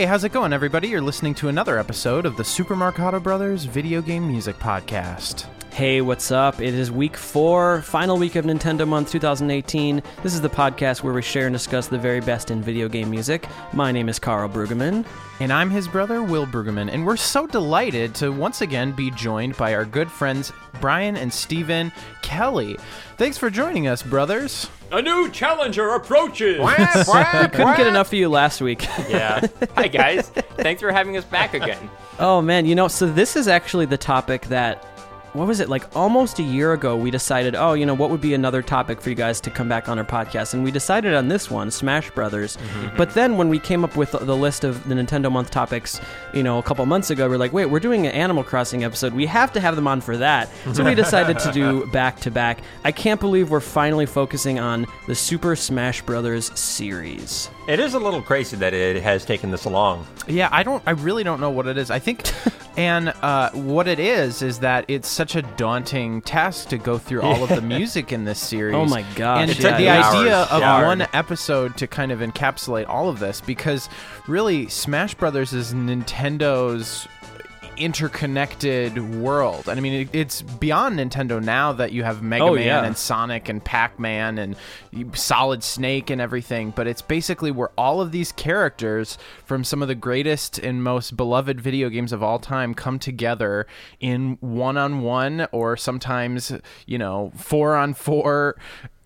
Hey, how's it going, everybody? You're listening to another episode of the Super Marcato Brothers Video Game Music Podcast. Hey, what's up? It is week four, final week of Nintendo Month 2018. This is the podcast where we share and discuss the very best in video game music. My name is Karl Brueggemann. And I'm his brother, Will Brueggemann, and we're so delighted to once again be joined by our good friends Brian and Stephen Kelly. Thanks for joining us, brothers. A new challenger approaches. Couldn't get enough of you last week. yeah. Hi guys. Thanks for having us back again. oh man, you know, so this is actually the topic that what was it like almost a year ago we decided oh you know what would be another topic for you guys to come back on our podcast? And we decided on this one smash brothers. Mm-hmm. but then when we came up with the list of the nintendo month topics you know a couple months ago we are like wait we're doing an animal crossing episode. We have to have them on for that. So we decided to do back to back. I can't believe we're finally focusing on the super smash brothers series It is a little crazy that it has taken this long. Yeah, I don't. I really don't know what it is. I think, and uh, what it is is that it's such a daunting task to go through all of the music in this series. Oh my gosh, And took the idea hours. of Yeah. one episode to kind of encapsulate all of this, because really, Smash Brothers is Nintendo's interconnected world. And I mean, it, it's beyond Nintendo now that you have oh, Mega Oh, Man yeah. and Sonic and Pac Man and Solid Snake and everything, but it's basically where all of these characters from some of the greatest and most beloved video games of all time come together in one on one or sometimes, you know, four on four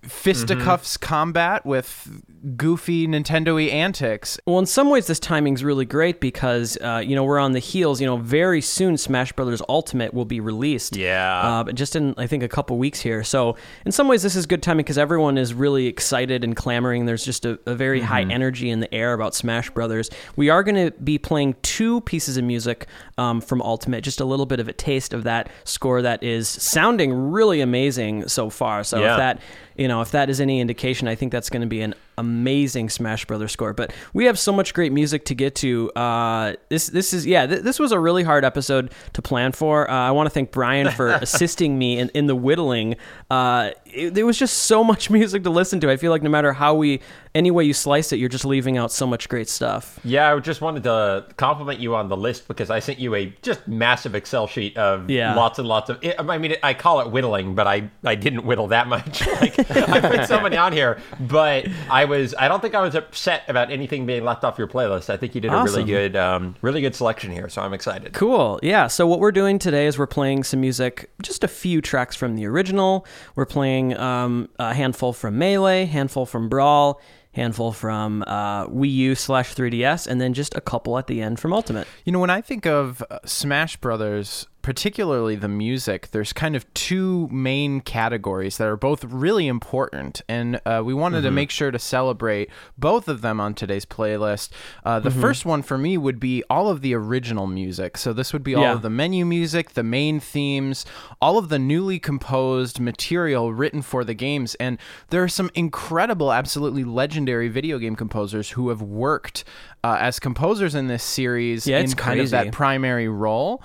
fisticuffs combat with goofy Nintendo y antics. Well, in some ways, this timing's really great because uh, you know we're on the heels. You know, very soon Smash Brothers Ultimate will be released. Yeah. uh, but just in I think a couple weeks here. So in some ways, this is good timing because everyone is really excited and clamoring. There's just a, a very high energy in the air about Smash Brothers. We are going to be playing two pieces of music um, from Ultimate, just a little bit of a taste of that score that is sounding really amazing so far. So Yeah. if that you know, if that is any indication, I think that's going to be an amazing Smash Brothers score. But we have so much great music to get to. Uh, this this is yeah, th- this was a really hard episode to plan for. Uh, I want to thank Brian for assisting me in, in the whittling. Uh, it, there was just so much music to listen to. I feel like no matter how we, any way you slice it, you're just leaving out so much great stuff. Yeah, I just wanted to compliment you on the list because I sent you a just massive Excel sheet of Yeah. lots and lots of. It, I mean, I call it whittling, but I, I didn't whittle that much. Like I put so many on here, but I was I don't think I was upset about anything being left off your playlist. I think you did a Awesome. really good um, really good selection here, so I'm excited. Cool. Yeah. So what we're doing today is we're playing some music, just a few tracks from the original. We're playing um, a handful from Melee, handful from Brawl, handful from uh, Wii U slash 3DS, and then just a couple at the end from Ultimate. You know, when I think of uh, Smash Brothers, particularly the music, there's kind of two main categories that are both really important, and uh, we wanted to make sure to celebrate both of them on today's playlist. Uh, the first one for me would be all of the original music. So this would be all Yeah. of the menu music, the main themes, all of the newly composed material written for the games, and there are some incredible, absolutely legendary video game composers who have worked uh, as composers in this series Yeah, in kind of that primary role.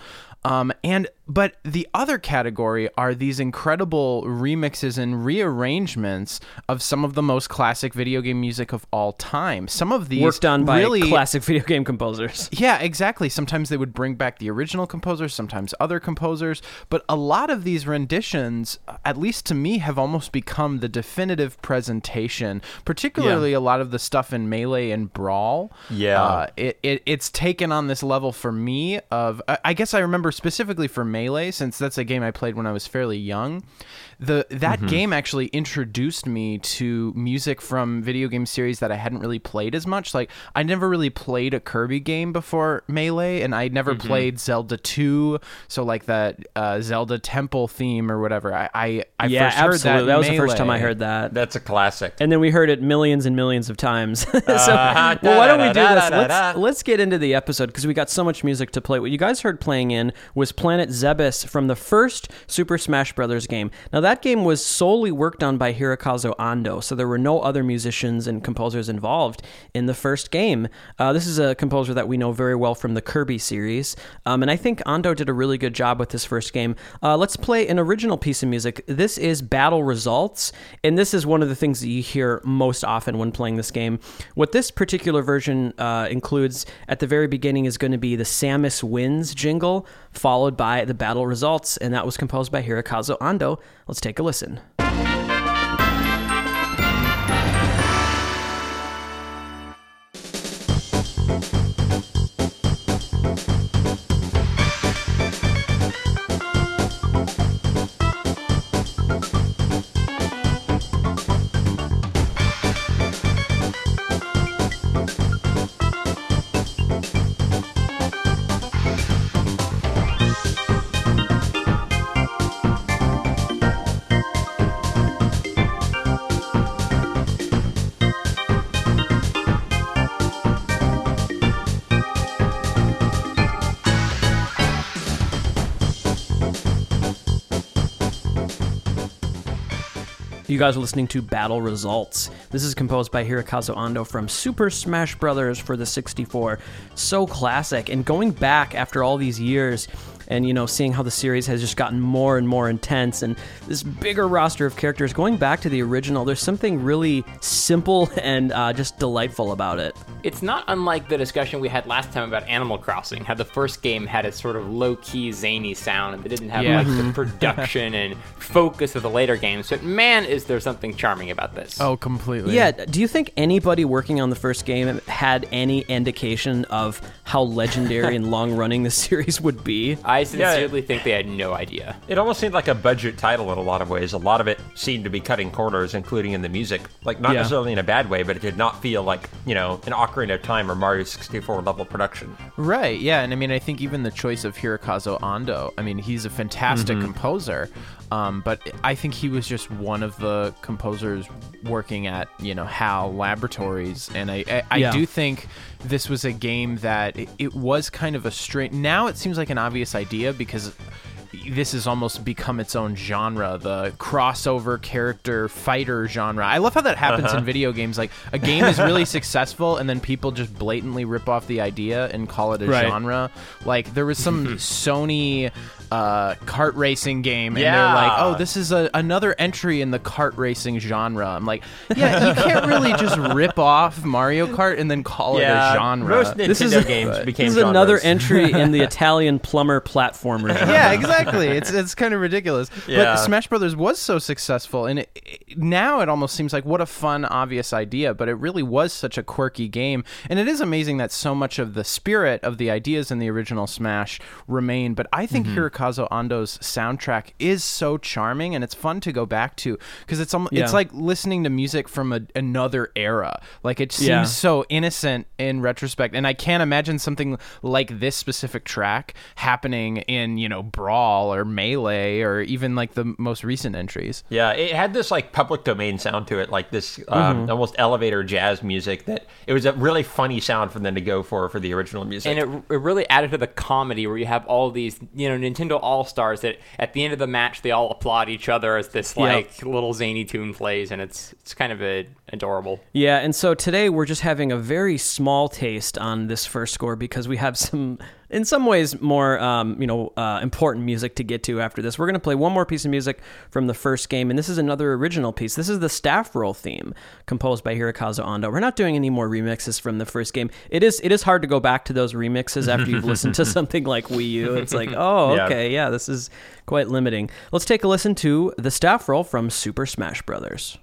Um, and but the other category are these incredible remixes and rearrangements of some of the most classic video game music of all time. Some of these Worked on by really classic video game composers. yeah, exactly. Sometimes they would bring back the original composers, sometimes other composers, but a lot of these renditions, at least to me, have almost become the definitive presentation. Particularly a lot of the stuff in Melee and Brawl. Yeah. uh, it, it it's taken on this level for me of I I guess I remember specifically for Melee Melee, since that's a game I played when I was fairly young, the that game actually introduced me to music from video game series that I hadn't really played as much. Like I never really played a Kirby game before Melee, and I never played Zelda 2, so like that uh, Zelda Temple theme or whatever. I I, I yeah, first heard absolutely. that. was the first time I heard that. That's a classic. and then we heard it millions and millions of times. so, Uh-huh. well, why don't we do this? Let's, let's get into the episode because we got so much music to play. What you guys heard playing in was Planet Zebes from the first Super Smash Brothers game. Now, that game was solely worked on by Hirokazu Ando, so there were no other musicians and composers involved in the first game. Uh, this is a composer that we know very well from the Kirby series, um, and I think Ando did a really good job with this first game. Uh, let's play an original piece of music. This is Battle Results, and this is one of the things that you hear most often when playing this game. What this particular version uh, includes at the very beginning is going to be the Samus Wins jingle, followed by the Battle Results, and that was composed by Hirokazu Ando. Let's take a listen. You guys are listening to Battle Results. This is composed by Hirokazu Ando from Super Smash Bros. for the 64. So classic. And going back after all these years, and you know, seeing how the series has just gotten more and more intense, and this bigger roster of characters, going back to the original, there's something really simple and uh, just delightful about it. It's not unlike the discussion we had last time about Animal Crossing, how the first game had a sort of low key, zany sound and they didn't have Yeah. like the production and focus of the later games. But man, is there something charming about this. Oh, completely. Yeah, do you think anybody working on the first game had any indication of how legendary and long running the series would be? I sincerely think they had no idea. It almost seemed like a budget title in a lot of ways. A lot of it seemed to be cutting corners, including in the music. Like, not Yeah. necessarily in a bad way, but it did not feel like, you know, an Ocarina of Time or Mario 64 level production. Right, yeah, and I mean, I think even the choice of Hirokazu Ando, I mean, he's a fantastic composer, um, but I think he was just one of the composers working at, you know, HAL Laboratories, and I, I, I Yeah. do think this was a game that it, was kind of a straight. Now it seems like an obvious idea because this has almost become its own genre, the crossover character fighter genre. I love how that happens in video games. Like a game is really successful, and then people just blatantly rip off the idea and call it a Right. genre. Like there was some Sony uh, kart racing game, and Yeah. they're like, "Oh, this is a, another entry in the kart racing genre." I'm like, "Yeah, you can't really just rip off Mario Kart and then call it a genre." Most Nintendo This is a- games became This is another entry in the Italian plumber platformer. genre. yeah, exactly. It's it's kind of ridiculous. Yeah. But Smash Brothers was so successful, and it, it- now it almost seems like what a fun, obvious idea. But it really was such a quirky game, and it is amazing that so much of the spirit of the ideas in the original Smash remain. But I think Mm-hmm. Hirokazu Ando's soundtrack is so charming, and it's fun to go back to because it's almost, Yeah. it's like listening to music from a, another era. Like it seems Yeah. so innocent in retrospect and i can't imagine something like this specific track happening in you know brawl or melee or even like the most recent entries Yeah, it had this like public domain sound to it, like this um, Mm-hmm. almost elevator jazz music. That it was a really funny sound for them to go for for the original music. And it, it really added to the comedy where you have all these, you know, Nintendo All Stars that at the end of the match they all applaud each other as this like little zany tune plays, and it's it's kind of a, adorable. Yeah, and so today we're just having a very small taste on this first score because we have some, in some ways, more um, you know uh, important music to get to after this. We're gonna play one more piece of music from the first game, and this is another original piece. This is the staff roll theme composed by Hirokazu Ando. We're not doing any more remixes from the first game. It is it is hard to go back to those remixes after you've listened to something like Wii U. It's like, oh, Yeah. okay, yeah, this is quite limiting. Let's take a listen to the staff roll from Super Smash Brothers.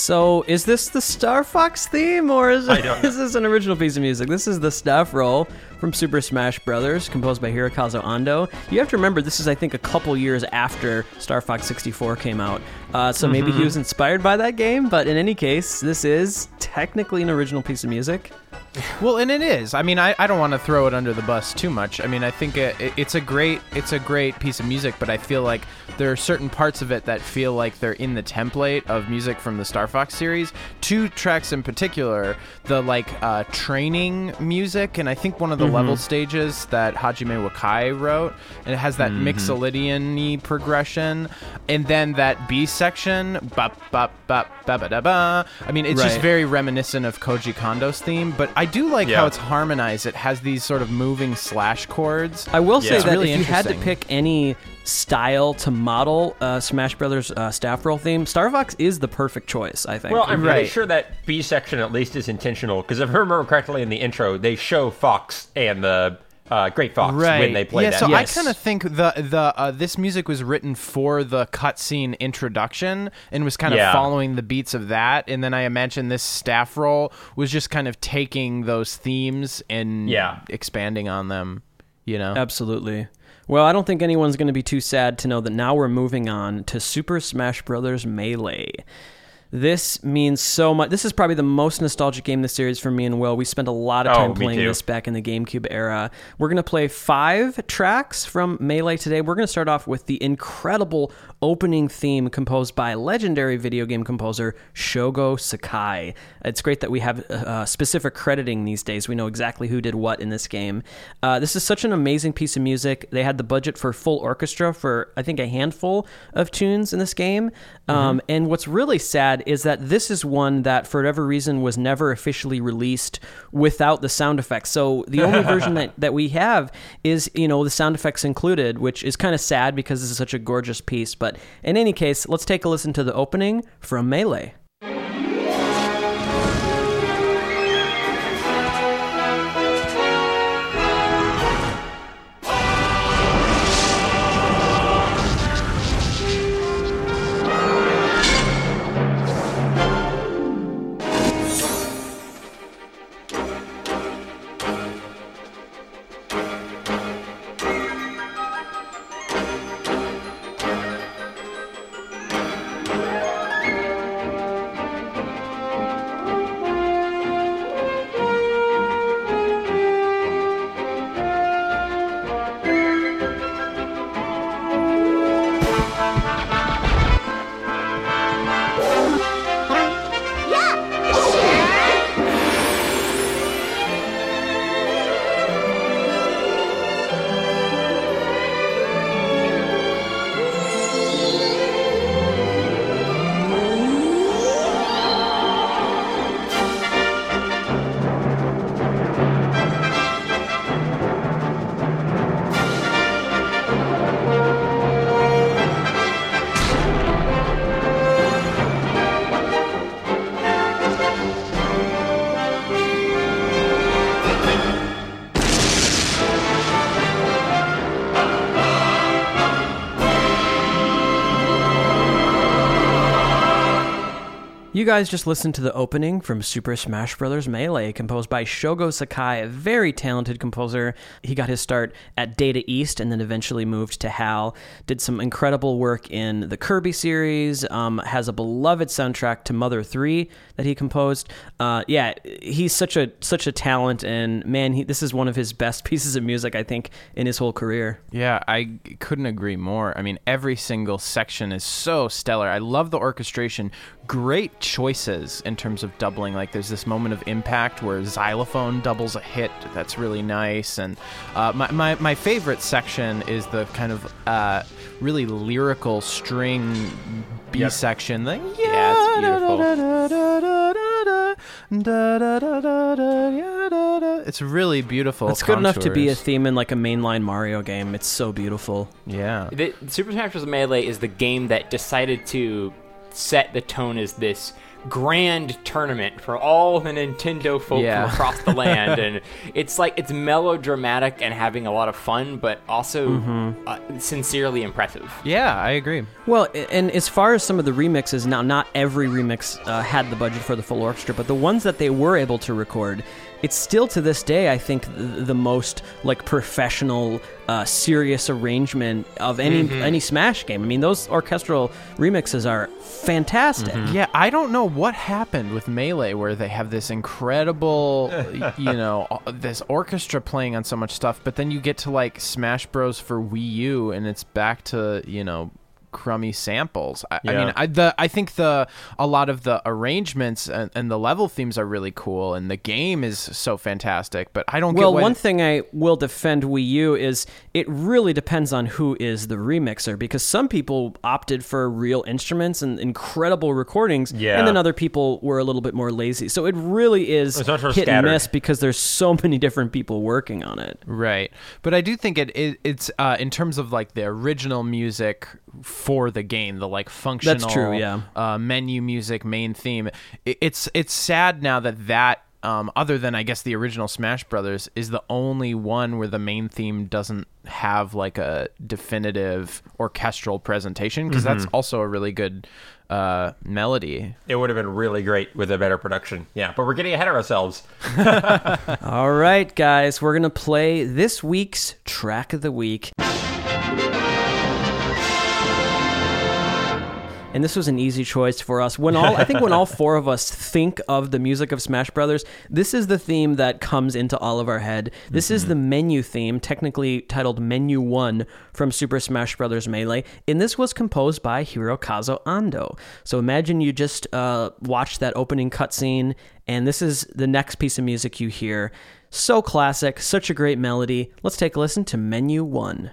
So, is this the Star Fox theme, or is, I don't know. is this an original piece of music? This is the staff roll from Super Smash Brothers, composed by Hirokazu Ando. You have to remember, this is, I think, a couple years after Star Fox 64 came out. Uh, so maybe Mm-hmm. he was inspired by that game, but in any case, this is technically an original piece of music. Well, and it is. I mean, I, I don't want to throw it under the bus too much. I mean, I think it, it- it's a great it's a great piece of music, but I feel like there are certain parts of it that feel like they're in the template of music from the Star Fox series. Two tracks in particular, the like uh, training music, and I think one of the level stages that Hajime Wakai wrote, and it has that Mixolydian-y progression, and then that B section, bop bop bop ba ba da ba. I mean, it's just very reminiscent of Koji Kondo's theme, but I do like Yeah. how it's harmonized. It has these sort of moving slash chords. I will say Yeah. It's that really if you had to pick any style to model uh, Smash Brothers uh, staff roll theme, Star Fox is the perfect choice, I think. Well, I'm pretty sure that B section at least is intentional because if I remember correctly in the intro, they show Fox and the uh, Great Fox when they play yeah, that. so Yes. I kind of think the the uh, this music was written for the cutscene introduction and was kind of Yeah. following the beats of that, and then I imagine this staff roll was just kind of taking those themes and Yeah. expanding on them. You know, Absolutely. Well, I don't think anyone's going to be too sad to know that now we're moving on to Super Smash Bros. Melee. This means so much. This is probably the most nostalgic game in the series for me and Will. We spent a lot of Oh, time me playing too. this back in the GameCube era. We're going to play five tracks from Melee today. We're going to start off with the incredible opening theme composed by legendary video game composer Shogo Sakai. It's great that we have uh, specific crediting these days. We know exactly who did what in this game. Uh, this is such an amazing piece of music. They had the budget for full orchestra for, I think, a handful of tunes in this game. Um, and what's really sad is that this is one that, for whatever reason, was never officially released without the sound effects. So the only version that, that we have is, you know, the sound effects included, which is kind of sad because this is such a gorgeous piece. But in any case, let's take a listen to the opening from Melee. You guys just listened to the opening from Super Smash Bros. Melee, composed by Shogo Sakai, a very talented composer. He got his start at Data East and then eventually moved to HAL. Did some incredible work in the Kirby series. Um, has a beloved soundtrack to Mother Three that he composed. Uh, yeah, he's such a such a talent, and man, he, this is one of his best pieces of music I think in his whole career. Yeah, I couldn't agree more. I mean, every single section is so stellar. I love the orchestration. Great choices in terms of doubling. Like, there's this moment of impact where xylophone doubles a hit. That's really nice. And uh, my, my, my favorite section is the kind of uh, really lyrical string B Yep. section. The, Yeah, it's beautiful. It's really beautiful. It's good enough to be a theme in like a mainline Mario game. It's so beautiful. yeah. The, Super Smash Bros. Melee is the game that decided to set the tone as this grand tournament for all the Nintendo folk Yeah. from across the land, and it's like it's melodramatic and having a lot of fun, but also Mm-hmm. uh, sincerely impressive. Yeah, I agree. Well, and as far as some of the remixes, now not every remix uh, had the budget for the full orchestra, but the ones that they were able to record, it's still to this day, I think, the, the most like professional, uh, serious arrangement of any any Smash game. I mean, those orchestral remixes are fantastic. Yeah, I don't know what happened with Melee where they have this incredible, you know, uh, this orchestra playing on so much stuff, but then you get to like Smash Bros for Wii U and it's back to, you know, crummy samples. I, I mean, I the I think the a lot of the arrangements and, and the level themes are really cool and the game is so fantastic, but I don't Well, one thing I will defend Wii U is it really depends on who is the remixer because some people opted for real instruments and incredible recordings, Yeah. and then other people were a little bit more lazy. So it really is It's much more hit and miss because there's so many different people working on it. Right, but I do think it, it it's uh, in terms of like the original music for the game, the like functional That's true, yeah. uh, menu music, main theme. It, it's it's sad now that that um, other than I guess the original Smash Brothers is the only one where the main theme doesn't have like a definitive orchestral presentation because that's Mm-hmm. also a really good uh, melody. It would have been really great with a better production. Yeah, but we're getting ahead of ourselves. All right, guys, we're gonna play this week's track of the week. And this was an easy choice for us. When all I think when all four of us think of the music of Smash Brothers, this is the theme that comes into all of our head. This is the menu theme, technically titled Menu 1 from Super Smash Brothers Melee, and this was composed by Hirokazu Ando. So imagine you just uh, watched that opening cutscene, and this is the next piece of music you hear. So classic, such a great melody. Let's take a listen to Menu 1.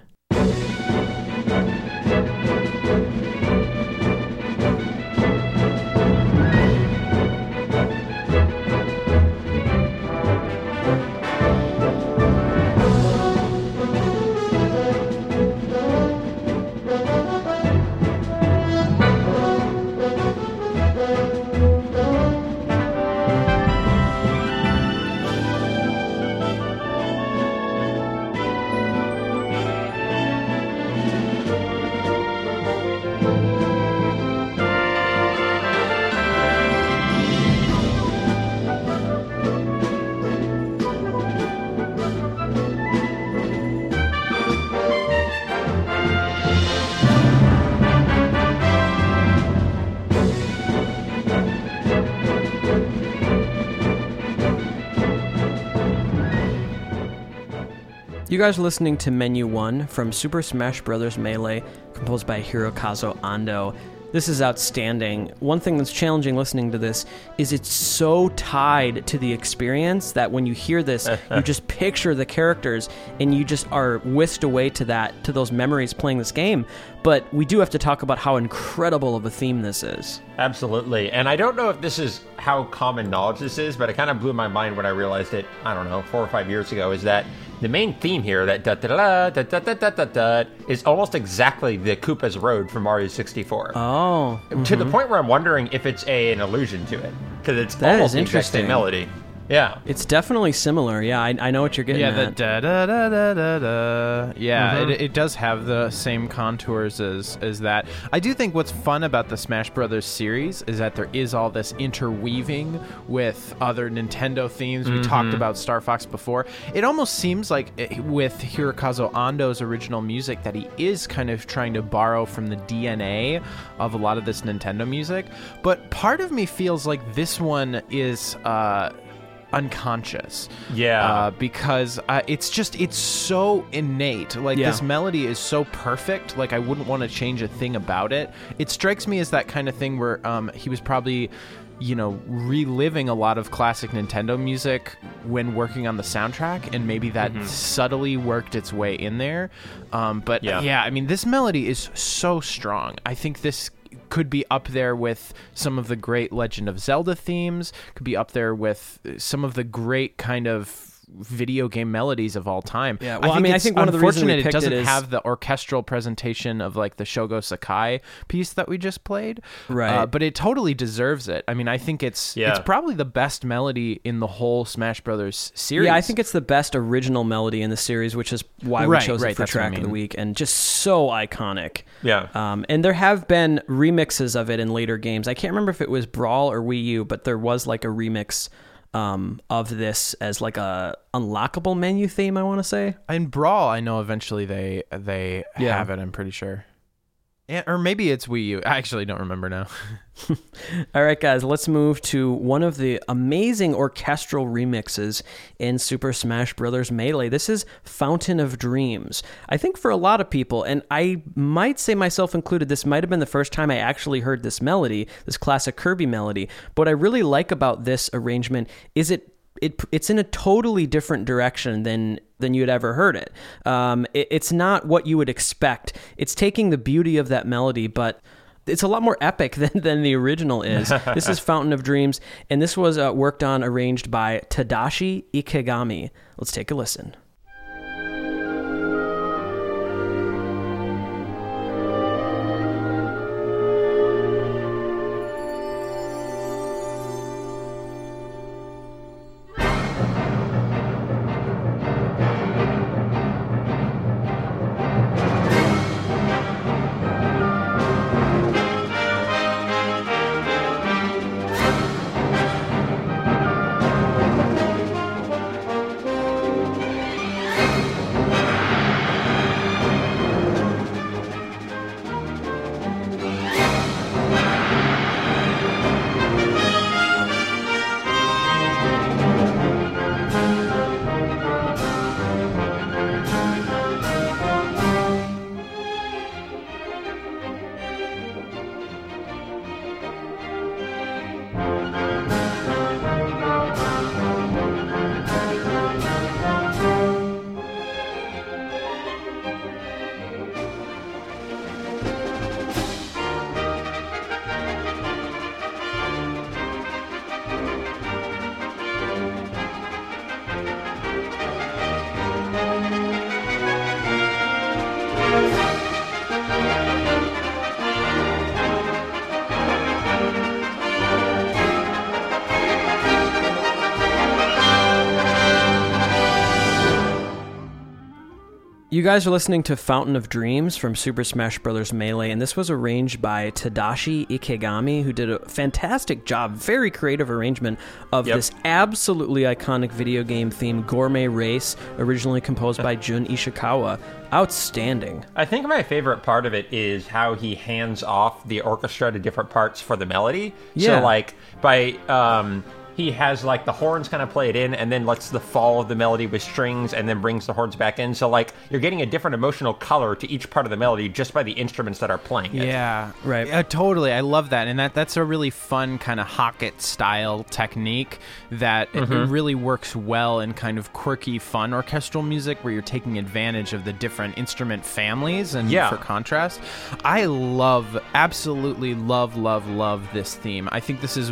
You guys are listening to Menu 1 from Super Smash Bros. Melee, composed by Hirokazu Ando. This is outstanding. One thing that's challenging listening to this is it's so tied to the experience that when you hear this, you just picture the characters and you just are whisked away to that, to those memories playing this game. But we do have to talk about how incredible of a theme this is. Absolutely. And I don't know if this is how common knowledge this is, but it kind of blew my mind when I realized it, I don't know, four or five years ago, is that the main theme here, that da da da da da da da da is almost exactly the Koopa's Road from Mario 64. Oh, To the mm-hmm. point where I'm wondering if it's a, an allusion to it. Because it's That almost is the exact same interesting. melody. Yeah. it's definitely similar. Yeah, I, I know what you're getting Yeah, the at. da da da da da da. Yeah, it, it does have the same contours as as that. I do think what's fun about the Smash Brothers series is that there is all this interweaving with other Nintendo themes. We talked about Star Fox before. It almost seems like eh, with Hirokazu Ando's original music that he is kind of trying to borrow from the DNA of a lot of this Nintendo music. But part of me feels like this one is. Uh, unconscious Yeah. uh, because uh, it's just it's so innate like Yeah. this melody is so perfect like i wouldn't want to change a thing about it it strikes me as that kind of thing where um, he was probably you know reliving a lot of classic nintendo music when working on the soundtrack and maybe that subtly worked its way in there um, but Yeah. yeah i mean this melody is so strong i think this could be up there with some of the great Legend of Zelda themes, could be up there with uh, some of the great kind of video game melodies of all time. Yeah, well, I mean, I think one of the reasons unfortunate it doesn't is- have the orchestral presentation of like the Shogo Sakai piece that we just played. Right. Uh, but it totally deserves it. I mean, I think it's Yeah. it's probably the best melody in the whole Smash Brothers series. Yeah, I think it's the best original melody in the series, which is why we Right, chose right, it for that's what I track of the week, and just so iconic. Yeah. Um, and there have been remixes of it in later games. I can't remember if it was Brawl or Wii U, but there was like a remix um, of this as like a unlockable menu theme. I want to say. in Brawl, I know eventually they they Yeah. have it. I'm pretty sure. Yeah, or maybe it's Wii U. I actually don't remember now. All right, guys, let's move to one of the amazing orchestral remixes in Super Smash Bros. Melee. This is Fountain of Dreams. I think for a lot of people, and I might say myself included, this might have been the first time I actually heard this melody, this classic Kirby melody. But what I really like about this arrangement is it it it's in a totally different direction than than you had ever heard it. Um, it. It's not what you would expect. It's taking the beauty of that melody, but it's a lot more epic than, than the original is. this is Fountain of Dreams, and this was uh, worked on, arranged by Tadashi Ikegami. Let's take a listen. You guys are listening to Fountain of Dreams from Super Smash Bros. Melee, and this was arranged by Tadashi Ikegami, who did a fantastic job, very creative arrangement of Yep. this absolutely iconic video game theme, Gourmet Race, originally composed by Jun Ishikawa. Outstanding. I think my favorite part of it is how he hands off the orchestra to different parts for the melody. Yeah. So like by um he has like the horns kind of play it in and then lets the fall of the melody with strings and then brings the horns back in. So like you're getting a different emotional color to each part of the melody just by the instruments that are playing it. Yeah, Right. Yeah, totally. I love that, and that that's a really fun kind of Hocket style technique that Mm-hmm. really works well in kind of quirky, fun orchestral music where you're taking advantage of the different instrument families. And Yeah. for contrast, I love, absolutely love, love, love this theme. I think this is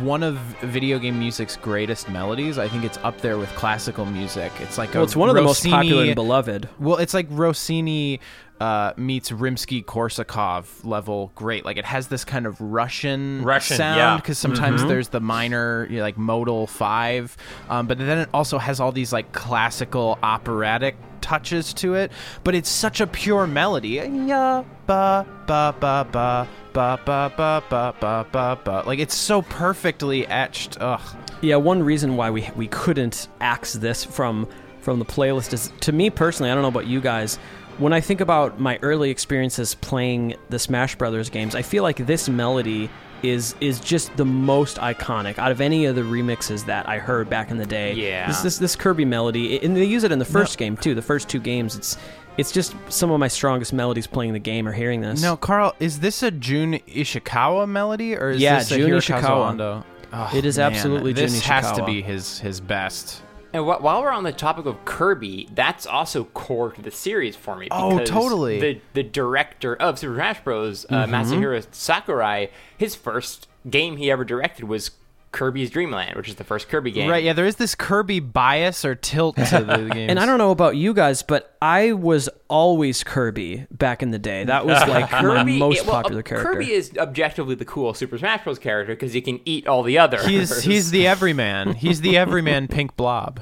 one of video game music's greatest melodies. I think it's up there with classical music. It's like Well, a it's one of the most popular and beloved. well, it's like Rossini uh, meets Rimsky Korsakov level great. Like it has this kind of Russian, Russian, sound yeah. because sometimes there's the minor, you know, like modal five, um, but then it also has all these like classical operatic touches to it. But it's such a pure melody. Ya ba ba ba ba ba ba ba ba ba ba ba. Like it's so perfectly etched. Ugh. Yeah, one reason why we we couldn't axe this from from the playlist is to me personally, I don't know about you guys. When I think about my early experiences playing the Smash Brothers games, I feel like this melody is is just the most iconic out of any of the remixes that I heard back in the day. Yeah. This this this Kirby melody, and they use it in the first game too. The first two games, it's it's just some of my strongest melodies playing the game or hearing this. Now, Karl, is this a Jun Ishikawa melody or is Yeah, this a Jun Ishikawa. Oh, It is man, absolutely Jun This has to be his his best. And wh- while we're on the topic of Kirby, that's also core to the series for me. Oh, totally. The the director of Super Smash Bros, uh, Masahiro Sakurai, his first game he ever directed was Kirby's Dream Land, which is the first Kirby game. Right, yeah, there is this Kirby bias or tilt to the game. And I don't know about you guys, but I was always Kirby back in the day. That was like my Kirby, most it- well, popular character. Kirby is objectively the cool Super Smash Bros. character because he can eat all the others. He's he's the everyman. He's the everyman pink blob.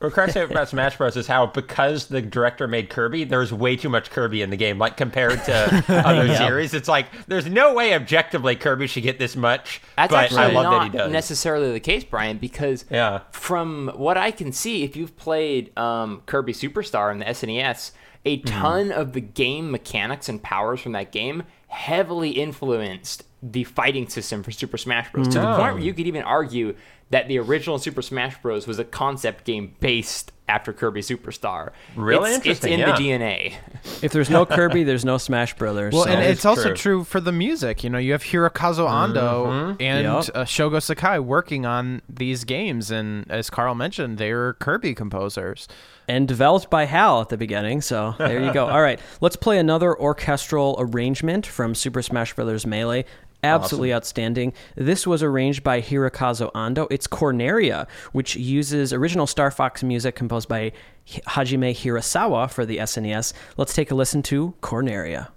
What cracks me up about Smash Bros. is how because the director made Kirby, there's way too much Kirby in the game. Like compared to other series, it's like there's no way objectively Kirby should get this much. That's but actually I love not that he does. necessarily the case, Brian, because Yeah. from what I can see, if you've played um, Kirby Superstar in the SNES, a Mm-hmm. ton of the game mechanics and powers from that game heavily influenced the fighting system for Super Smash Bros. To the point Oh. where you could even argue that the original Super Smash Bros. was a concept game based after Kirby Superstar. Really it's, it's in yeah. the DNA. if there's no Kirby, there's no Smash Brothers. Well, so- and it's is also true. true for the music. You know, you have Hirokazu Ando and Yep. uh, Shogo Sakai working on these games, and as Karl mentioned, they're Kirby composers. and developed by Hal at the beginning. So there you go. All right, let's play another orchestral arrangement from Super Smash Bros. Melee. Absolutely outstanding. This was arranged by Hirokazu Ando. It's Corneria, which uses original Star Fox music composed by Hajime Hirasawa for the SNES. Let's take a listen to Corneria.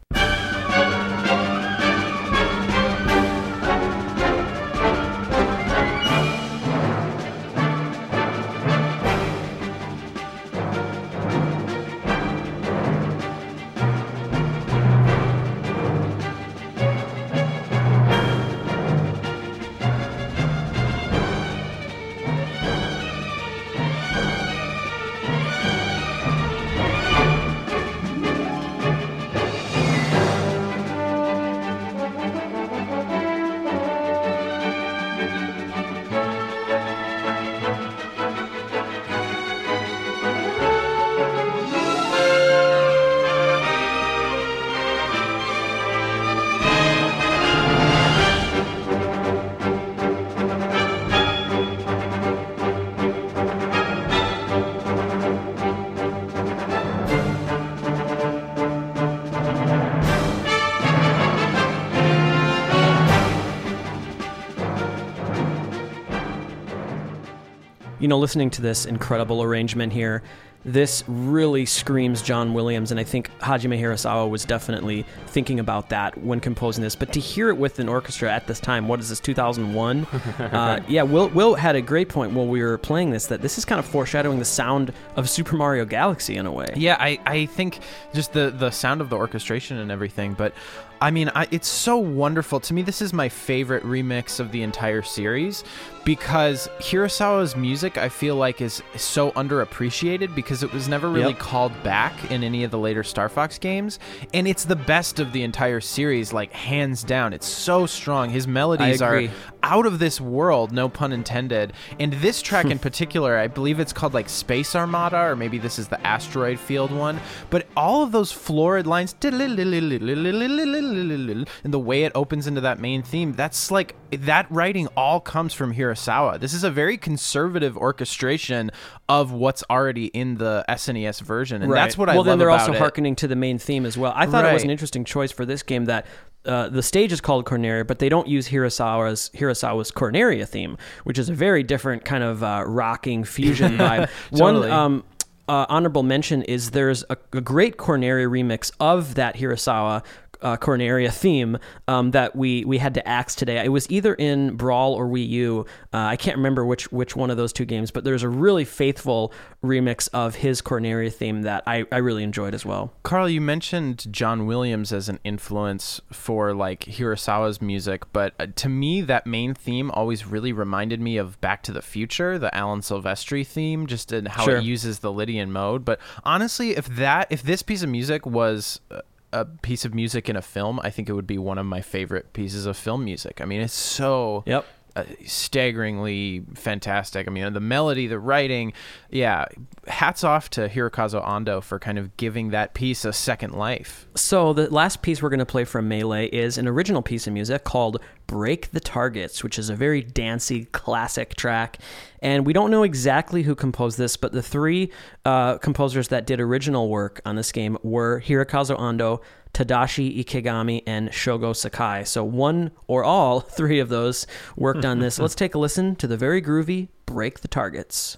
Know, listening to this incredible arrangement here, this really screams John Williams, and I think Hajime Hirasawa was definitely thinking about that when composing this. But to hear it with an orchestra at this time, what is this, 2001? uh, yeah, Will, Will had a great point while we were playing this that this is kind of foreshadowing the sound of Super Mario Galaxy in a way. Yeah, I, I think just the the sound of the orchestration and everything, but I mean, I, it's so wonderful. To me, this is my favorite remix of the entire series because Hirasawa's music, I feel like, is so underappreciated because it was never really Yep. called back in any of the later Star Fox games. And it's the best of the entire series, like, hands down. It's so strong. His melodies are. Out of this world, no pun intended. And this track in particular, I believe it's called like Space Armada, or maybe this is the Asteroid Field one. But all of those florid lines, and the way it opens into that main theme, that's like that writing all comes from Hirasawa. This is a very conservative orchestration of what's already in the SNES version, and that's what I well, then they're also it. hearkening to the main theme as well. I thought it was an interesting choice for this game that uh, the stage is called Corneria, but they don't use Hirasawa's Hirasawa's Corneria theme, which is a very different kind of uh, rocking fusion vibe. Totally. One um, uh, honorable mention is there's a, a great Corneria remix of that Hirasawa. Uh, Corneria theme um, that we we had to axe today. It was either in Brawl or Wii U. Uh, I can't remember which which one of those two games, but there's a really faithful remix of his Corneria theme that I, I really enjoyed as well. Karl, you mentioned John Williams as an influence for like Hirasawa's music, but uh, to me, that main theme always really reminded me of Back to the Future, the Alan Silvestri theme, just in how Sure. it uses the Lydian mode. But honestly, if that, if this piece of music was uh, a piece of music in a film, I think it would be one of my favorite pieces of film music. I mean, it's so Yep. Uh, staggeringly fantastic. I mean, the melody, the writing, yeah. Hats off to Hirokazu Ando for kind of giving that piece a second life. So the last piece we're going to play from Melee is an original piece of music called "Break the Targets," which is a very dancey classic track. And we don't know exactly who composed this, but the three uh, composers that did original work on this game were Hirokazu Ando, Tadashi Ikegami, and Shogo Sakai. So one or all three of those worked on this. Let's take a listen to the very groovy Break the Targets.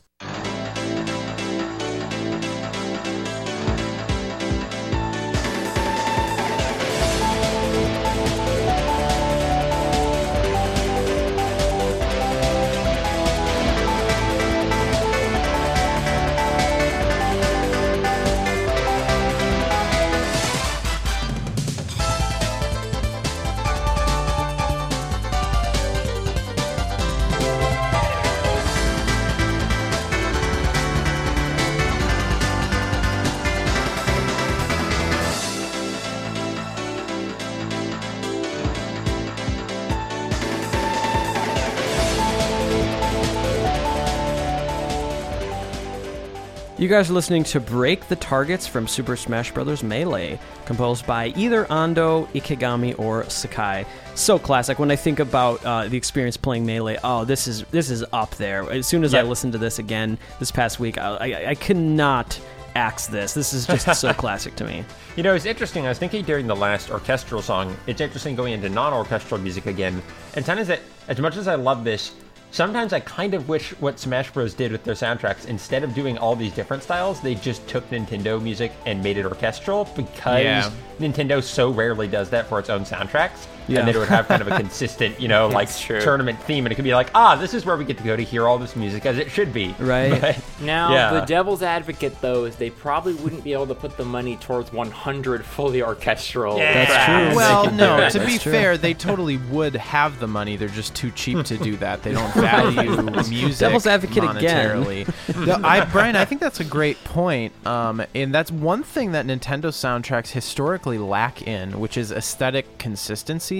Guys are listening to Break the Targets from Super Smash Bros. Melee, composed by either Ando, Ikegami, or Sakai. So classic. When I think about uh, the experience playing Melee, oh, this is this is up there. As soon as I listened to this again this past week, I, I, I cannot axe this. This is just so classic to me. You know, it's interesting. I was thinking during the last orchestral song, it's interesting going into non orchestral music again. And sometimes, that, as much as I love this, sometimes I kind of wish what Smash Bros. did with their soundtracks, instead of doing all these different styles, they just took Nintendo music and made it orchestral because Yeah. Nintendo so rarely does that for its own soundtracks. Yeah. And then it would have kind of a consistent, you know, like true. tournament theme. And it could be like, ah, this is where we get to go to hear all this music as it should be. Right. But- Now, Yeah. the devil's advocate, though, is they probably wouldn't be able to put the money towards 100 fully orchestral. Yeah. That's tracks. true. Well, no. That's To be true. fair, they totally would have the money. They're just too cheap to do that. They don't value music. Devil's advocate again. monetarily. No, I, Brian, I think that's a great point. Um, and that's one thing that Nintendo soundtracks historically lack in, which is aesthetic consistency.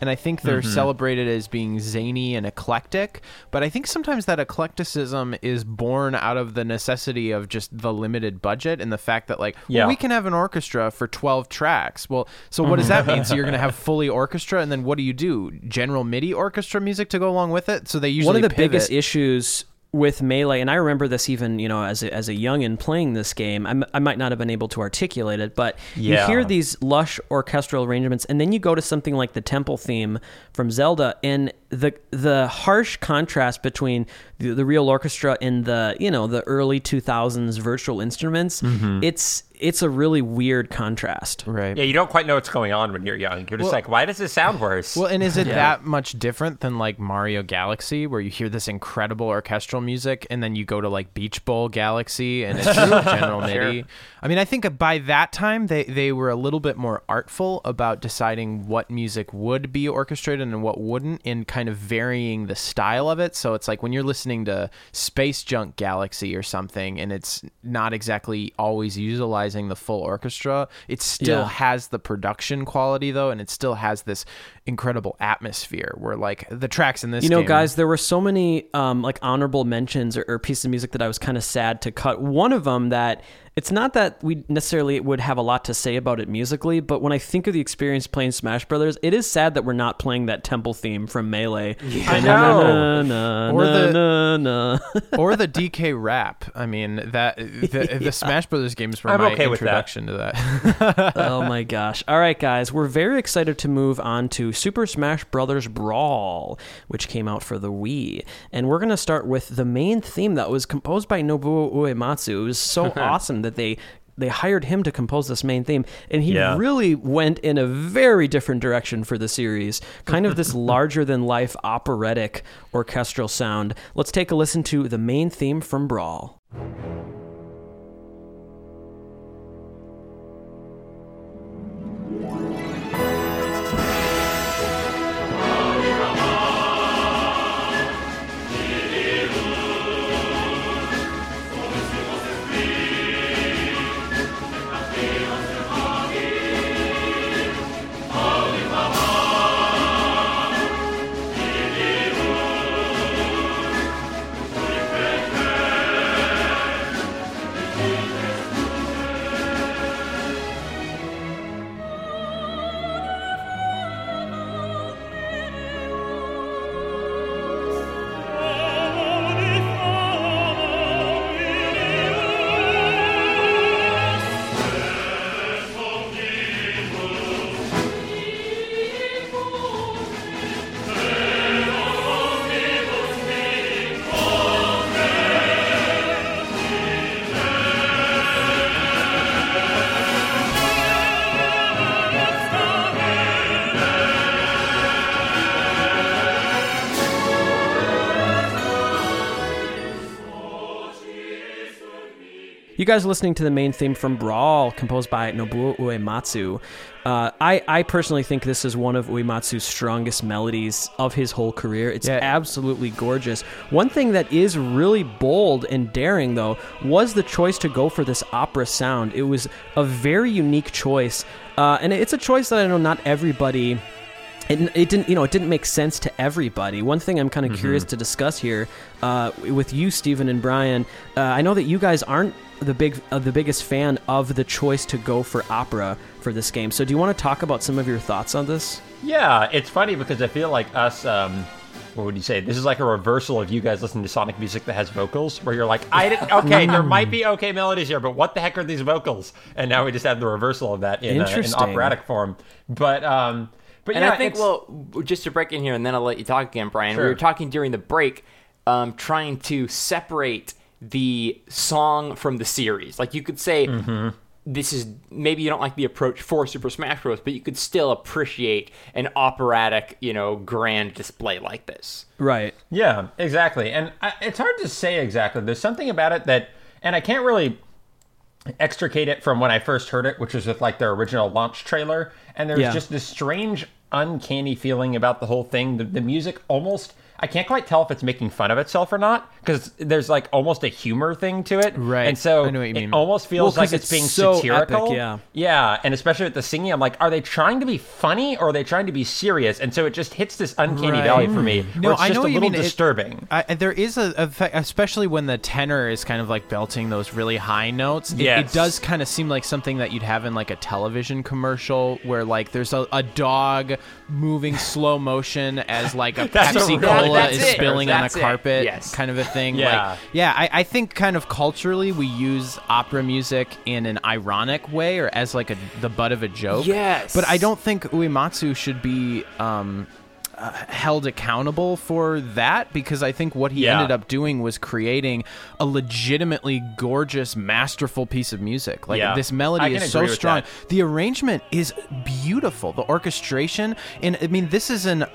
And I think they're mm-hmm. celebrated as being zany and eclectic. But I think sometimes that eclecticism is born out of the necessity of just the limited budget and the fact that, like, well, we can have an orchestra for 12 tracks. Well, so what does that mm-hmm. mean? So you're going to have fully orchestra, and then what do you do? General MIDI orchestra music to go along with it? So they usually one of the pivot. biggest issues with melee and i remember this even you know as a, as a youngin playing this game I'm, i might not have been able to articulate it but Yeah. you hear these lush orchestral arrangements and then you go to something like the temple theme from zelda and the the harsh contrast between the, the real orchestra and the you know the early 2000s virtual instruments Mm-hmm. it's it's a really weird contrast right. yeah, you don't quite know what's going on when you're young. You're just like, why does this sound worse? Well, and is it that much different than like Mario Galaxy, where you hear this incredible orchestral music, and then you go to like Beach Bowl Galaxy and it's just general MIDI? I mean, I think by that time they they were a little bit more artful about deciding what music would be orchestrated and what wouldn't, in kind of varying the style of it. So it's like when you're listening to Space Junk Galaxy or something, and it's not exactly always utilizing the full orchestra, it still Yeah. has the production quality though, and it still has this incredible atmosphere where like the tracks in this You know, game- guys, there were so many um, like honorable mentions or, or pieces of music that I was kind of sad to cut. One of them that it's not that we necessarily would have a lot to say about it musically, but when I think of the experience playing Smash Brothers, it is sad that we're not playing that temple theme from Melee. I know. Na, na, Or na, the- na, na. or the DK rap. I mean that the, the Smash Brothers games were I'm my okay with that. introduction to that. oh my gosh. All right, guys, we're very excited to move on to Super Smash Bros. Brawl, which came out for the Wii. And we're going to start with the main theme that was composed by Nobuo Uematsu. It was so awesome that they they hired him to compose this main theme. And he Yeah. really went in a very different direction for the series kind of this larger than life operatic orchestral sound. Let's take a listen to the main theme from brawl You guys are listening to the main theme from Brawl, composed by Nobuo Uematsu. Uh, I, I personally think this is one of Uematsu's strongest melodies of his whole career. It's Yeah. absolutely gorgeous. One thing that is really bold and daring, though, was the choice to go for this opera sound. It was a very unique choice, uh, and it's a choice that I know not everybody it, it didn't you know it didn't make sense to everybody one thing i'm kind of curious to discuss here uh, with you stephen and brian uh, i know that you guys aren't the big uh, the biggest fan of the choice to go for opera for this game so do you want to talk about some of your thoughts on this Yeah, it's funny because I feel like us. Um, what would you say? This is like a reversal of you guys listening to Sonic music that has vocals, where you're like, I didn't. Okay, there might be okay melodies here, but what the heck are these vocals? And now we just have the reversal of that in, uh, in operatic form. But um, but And yeah, I think, it's- well, just to break in here, and then I'll let you talk again, Brian. We were talking during the break, um, trying to separate the song from the series. Like you could say, Mm-hmm. this is maybe you don't like the approach for Super Smash Bros., but you could still appreciate an operatic, you know, grand display like this. right Yeah, exactly. And I, it's hard to say exactly. There's something about it that, and I can't really extricate it from when I first heard it, which was with like their original launch trailer. And there's Yeah. just this strange, uncanny feeling about the whole thing. The, the music almost. I can't quite tell if it's making fun of itself or not because there's like almost a humor thing to it, Right. And so I know what you it mean. almost feels Well, like it's, it's being so satirical. epic, yeah. Yeah, and especially with the singing, I'm like, are they trying to be funny or are they trying to be serious? And so it just hits this uncanny Right. valley for me. Mm. No, where it's I just know a what you little mean. It- disturbing. I, there is a, fa- especially when the tenor is kind of like belting those really high notes. It, it does kind of seem like something that you'd have in like a television commercial where like there's a, a dog moving slow motion as like a That's a Pepsi Cola is it. spilling on a carpet, Yes. kind of a thing. Yeah. Like, yeah. I, I think kind of culturally we use opera music in an ironic way or as like a the butt of a joke. Yes. But I don't think Uematsu should be. Um, uh, held accountable for that because I think what he Yeah. ended up doing was creating a legitimately gorgeous, masterful piece of music. Like Yeah. this melody is so strong. The arrangement is beautiful. The orchestration, and I mean, this is an.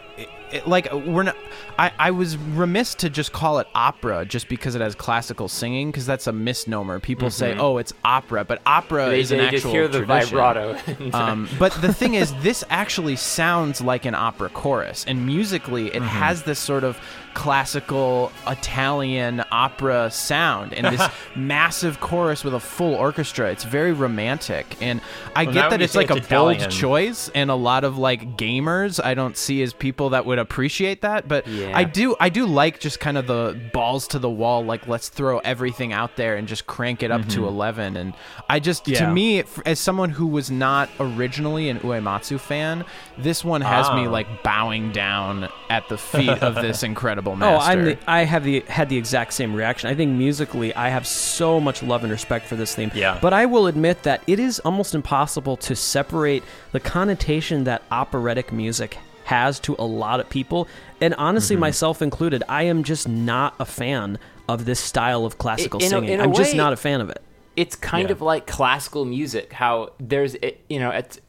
It- like uh, we're not I, I was remiss to just call it opera just because it has classical singing because that's a misnomer people say mm-hmm. oh it's opera but opera They, is an they actual just hear the tradition. vibrato. Um, but the thing is, this actually sounds like an opera chorus, and musically, it mm-hmm. has this sort of classical Italian opera sound and this massive chorus with a full orchestra. It's very romantic, and I Well, get that it's like a it's bold choice, and a lot of like gamers I don't see as people that would appreciate that. But Yeah. I do, I do like just kind of the balls to the wall, like let's throw everything out there and just crank it up to eleven. And I just, to me, as someone who was not originally an Uematsu fan, this one has me Ah. like bowing down at the feet of this incredible Oh, master. I'm the, I have the had the exact same reaction. I think musically, I have so much love and respect for this theme. Yeah. But I will admit that it is almost impossible to separate the connotation that operatic music has to a lot of people, and honestly, Mm-hmm. myself included. I am just not a fan of this style of classical in a- singing. in a I'm just not a fan of it. it's kind Yeah. of like classical music how there's it- you know it's,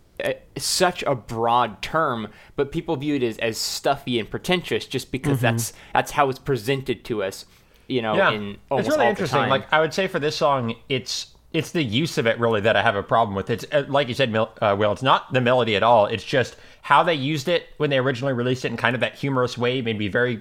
such a broad term but people view it as, as stuffy and pretentious just because Mm-hmm. that's that's how it's presented to us you know yeah, in almost it's really all interesting. Like I would say for this song, it's it's the use of it really that I have a problem with. It's uh, like you said, uh, Will. It's not the melody at all. It's just how they used it when they originally released it in kind of that humorous way. Made me very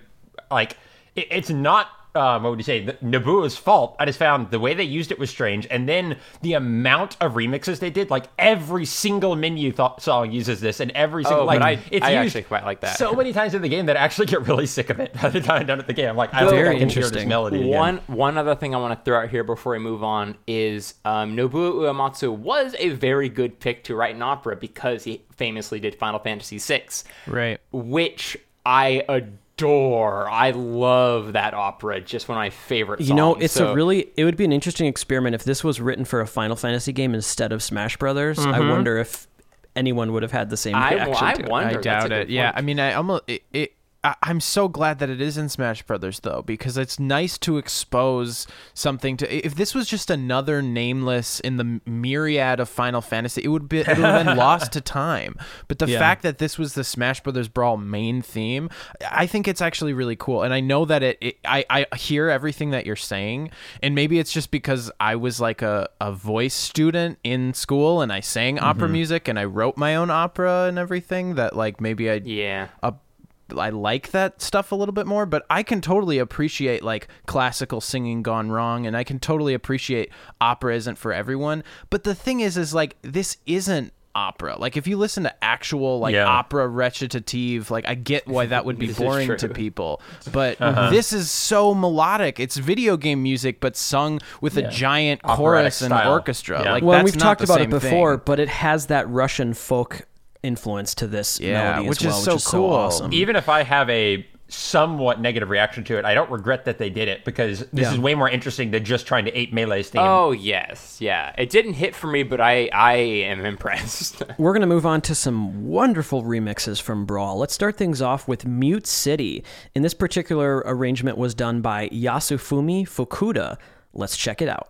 like it, it's not. Um, what would you say? The, Nobuo's fault. I just found the way they used it was strange, and then the amount of remixes they did. Like every single menu th- song uses this, and every single Oh, like but I- it's I used actually quite like that. So many times in the game that I actually get really sick of it by the time I'm done with the game. I'm like, I hope Very I can hear this interesting. melody again. One one other thing I want to throw out here before we move on is um, Nobuo Uematsu was a very good pick to write an opera because he famously did Final Fantasy VI, right. which I adore. I love that opera. Just one of my favorite. Songs. You know, it's So- a really it would be an interesting experiment if this was written for a Final Fantasy game instead of Smash Brothers. I mm-hmm. wonder if anyone would have had the same reaction well, I to it. wonder. I a doubt good it. Yeah. I mean, I almost it, it I- I'm so glad that it is in Smash Brothers though, because it's nice to expose something to. If this was just another nameless in the myriad of Final Fantasy, it would be it would have been lost to time. But the Yeah. fact that this was the Smash Brothers Brawl main theme, I think it's actually really cool. And I know that it, it I I hear everything that you're saying, and maybe it's just because I was like a a voice student in school and I sang opera mm-hmm. music and I wrote my own opera and everything that like maybe I Yeah. a I like that stuff a little bit more, but I can totally appreciate like classical singing gone wrong, and I can totally appreciate opera isn't for everyone. But the thing is, is like this isn't opera. Like if you listen to actual like Yeah. opera recitative, like I get why that would be boring to people, but this is so melodic. It's video game music, but sung with a giant Operatic chorus and orchestra. Yeah. Like well, that's we've not talked the about it before, thing. but it has that Russian folk influence to this Yeah, melody which as is well, so which is cool. so awesome. even if I have a somewhat negative reaction to it, I don't regret that they did it because this Yeah. is way more interesting than just trying to ape Melee's theme. Oh yes, yeah. It didn't hit for me, but I I am impressed. We're going to move on to some wonderful remixes from Brawl. Let's start things off with Mute City. And this particular arrangement was done by Yasufumi Fukuda. Let's check it out.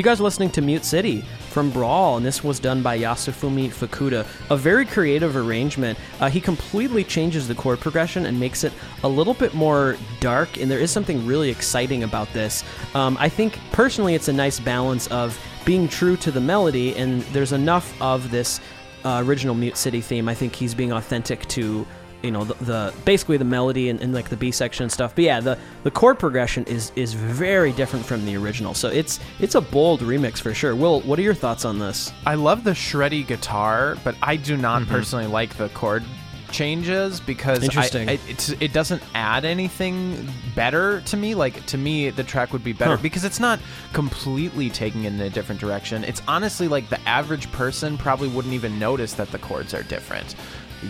You guys listening to Mute City from Brawl, and this was done by Yasufumi Fukuda. A very creative arrangement. Uh, he completely changes the chord progression and makes it a little bit more dark, and there is something really exciting about this. Um, I think personally, it's a nice balance of being true to the melody, and there's enough of this uh, original Mute City theme. I think he's being authentic to you know the, the basically the melody and, and like the B section and stuff. But yeah, the the chord progression is is very different from the original. So it's it's a bold remix for sure. Will, what are your thoughts on this? I love the shreddy guitar, but I do not mm-hmm. personally like the chord changes because I- Interesting. I, it's, it doesn't add anything better to me. Like to me, the track would be better Huh. because it's not completely taking it in a different direction. It's honestly like the average person probably wouldn't even notice that the chords are different.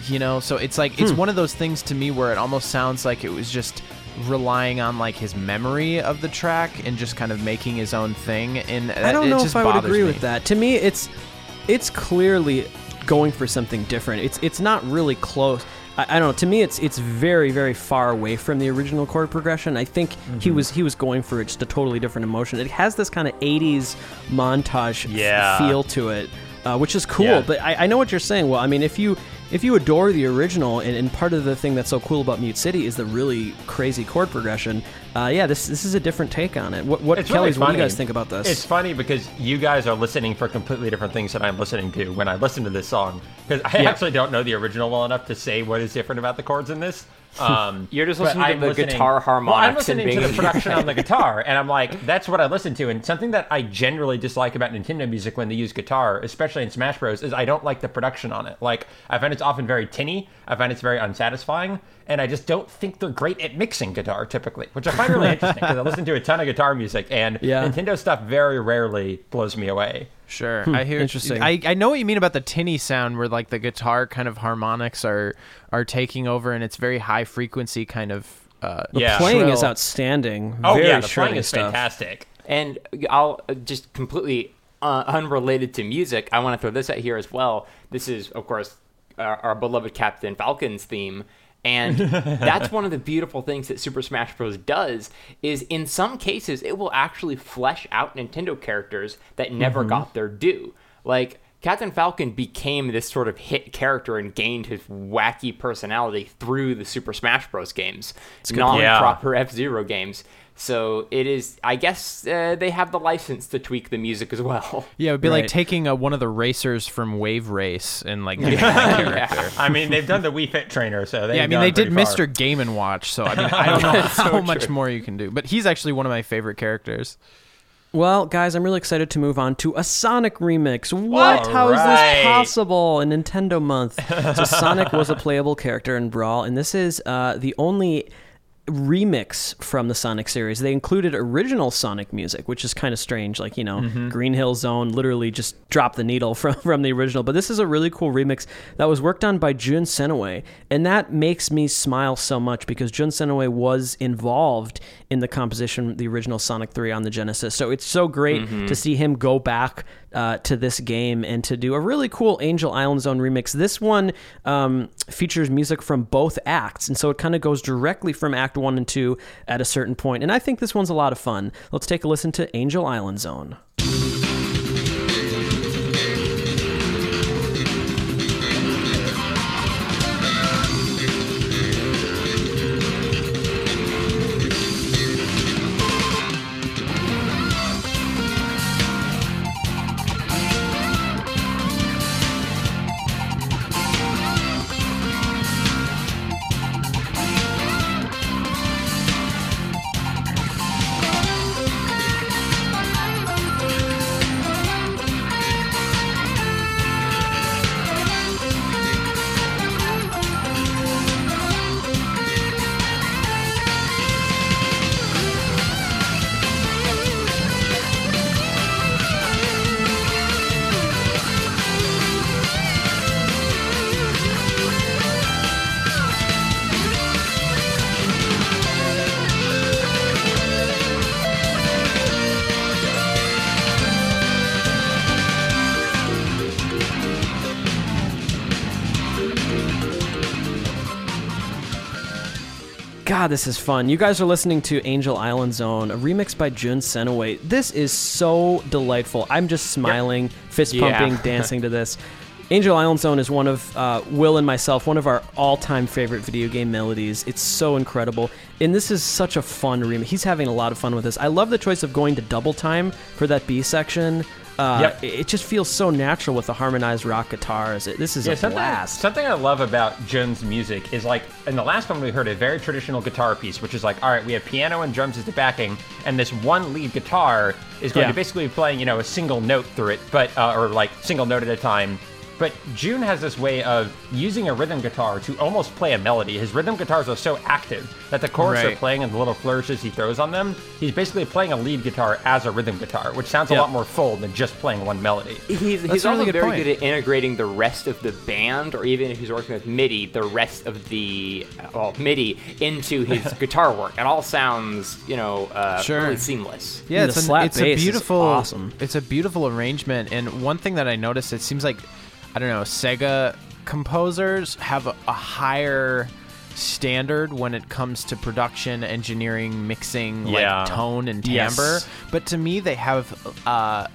You know, so it's like it's one of those things to me where it almost sounds like it was just relying on like his memory of the track and just kind of making his own thing and I don't know if I would agree me. with that. To me, it's it's clearly going for something different. It's it's not really close. I, I don't know. To me, it's it's very very far away from the original chord progression. I think Mm-hmm. he was he was going for just a totally different emotion. It has this kind of '80s montage Yeah. feel to it, uh, which is cool. Yeah. But I, I know what you're saying. Well, I mean, if you if you adore the original, and, and part of the thing that's so cool about Mute City is the really crazy chord progression. Uh, yeah, this this is a different take on it. What what It's really Kelly's? What do you guys think about this? It's funny because you guys are listening for completely different things that I'm listening to when I listen to this song. Because I actually don't know the original well enough to say what is different about the chords in this. Um, You're just listening to I'm the listening- guitar Well, I'm harmonics and listening to the production on the guitar, and I'm like, that's what I listen to. And something that I generally dislike about Nintendo music when they use guitar, especially in Smash Bros, is I don't like the production on it. Like, I find it's often very tinny. I find it's very unsatisfying, and I just don't think they're great at mixing guitar typically, which I find really interesting because I listen to a ton of guitar music, and Yeah. Nintendo stuff very rarely blows me away. Sure, I hear. interesting. I, I know what you mean about the tinny sound, where like the guitar kind of harmonics are are taking over, and it's very high frequency kind of Uh, The Yeah. playing is outstanding. Oh Very yeah, the playing is stuff. fantastic. And I'll uh, just completely uh, unrelated to music. I want to throw this out here as well. This is, of course, our, our beloved Captain Falcon's theme. And that's one of the beautiful things that Super Smash Bros. does is in some cases it will actually flesh out Nintendo characters that never got their due. Like Captain Falcon became this sort of hit character and gained his wacky personality through the Super Smash Bros. games, non-proper F-Zero games. So it is. I guess uh, they have the license to tweak the music as well. yeah, it would be like taking uh one of the racers from Wave Race and like giving that character. I mean, they've done the Wii Fit trainer, so they Yeah, I mean they did Mr. Game and Watch, so I mean I don't know how much more you can do. But he's actually one of my favorite characters. Well, guys, I'm really excited to move on to a Sonic remix. What? How is Alright. this possible? A Nintendo month. so Sonic was a playable character in Brawl, and this is uh, the only remix from the Sonic series. They included original Sonic music, which is kind of strange. Like, you know, mm-hmm. Green Hill Zone literally just dropped the needle from, from the original. But this is a really cool remix that was worked on by Jun Senoue. And that makes me smile so much because Jun Senoue was involved in the composition the original Sonic 3 on the Genesis. So it's so great to see him go back uh, to this game and to do a really cool Angel Island Zone remix. This one um, features music from both acts, and so it kind of goes directly from Act 1 and 2 at a certain point. And I think this one's a lot of fun. Let's take a listen to Angel Island Zone. This is fun. You guys are listening to Angel Island Zone, a remix by Jun Senoue. This is so delightful. I'm just smiling, fist Yeah. pumping, dancing to this. Angel Island Zone is one of uh, Will and myself, one of our all-time favorite video game melodies. It's so incredible, and this is such a fun remix. He's having a lot of fun with this. I love the choice of going to double time for that B section. Uh, Yep. it, it just feels so natural with the harmonized rock guitars. It, this is Yeah, a something, blast. something I love about Jun's music is like in the last one we heard a very traditional guitar piece, which is like, all right, we have piano and drums as the backing, and this one lead guitar is going Yeah. to basically be playing, you know, a single note through it, but uh, or like single note at a time. But Jun has this way of using a rhythm guitar to almost play a melody. His rhythm guitars are so active that the chords are playing and the little flourishes he throws on them. He's basically playing a lead guitar as a rhythm guitar, which sounds a lot more full than just playing one melody. He's, That's he's also really good very point. good at integrating the rest of the band, or even if he's working with MIDI, the rest of the well MIDI into his guitar work. It all sounds, you know, uh, Sure. really seamless. Yeah, it's, the an- it's a beautiful, awesome. It's a beautiful arrangement, and one thing that I noticed, it seems like, I don't know, Sega composers have a, a higher standard when it comes to production, engineering, mixing, Yeah. like tone and Yes. timbre. But to me, they have, uh,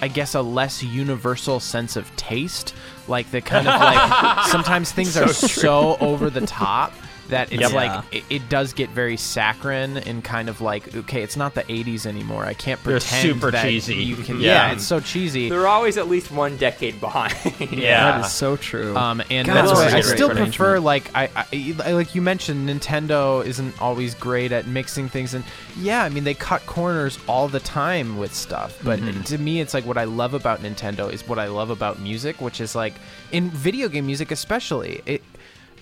I guess, a less universal sense of taste. Like the kind of like sometimes things are so over the top that it's Yep. like it, it does get very saccharine and kind of like okay, it's not the '80s anymore. I can't They're pretend super that cheesy. You can, Yeah. yeah. it's so cheesy. They're always at least one decade behind. Yeah. That is so true. Um, and God, that's that's why a I great still prefer like I, I I- like you mentioned Nintendo isn't always great at mixing things and yeah I mean they cut corners all the time with stuff but Mm-hmm. to me it's like what I love about Nintendo is what I love about music which is like in video game music especially it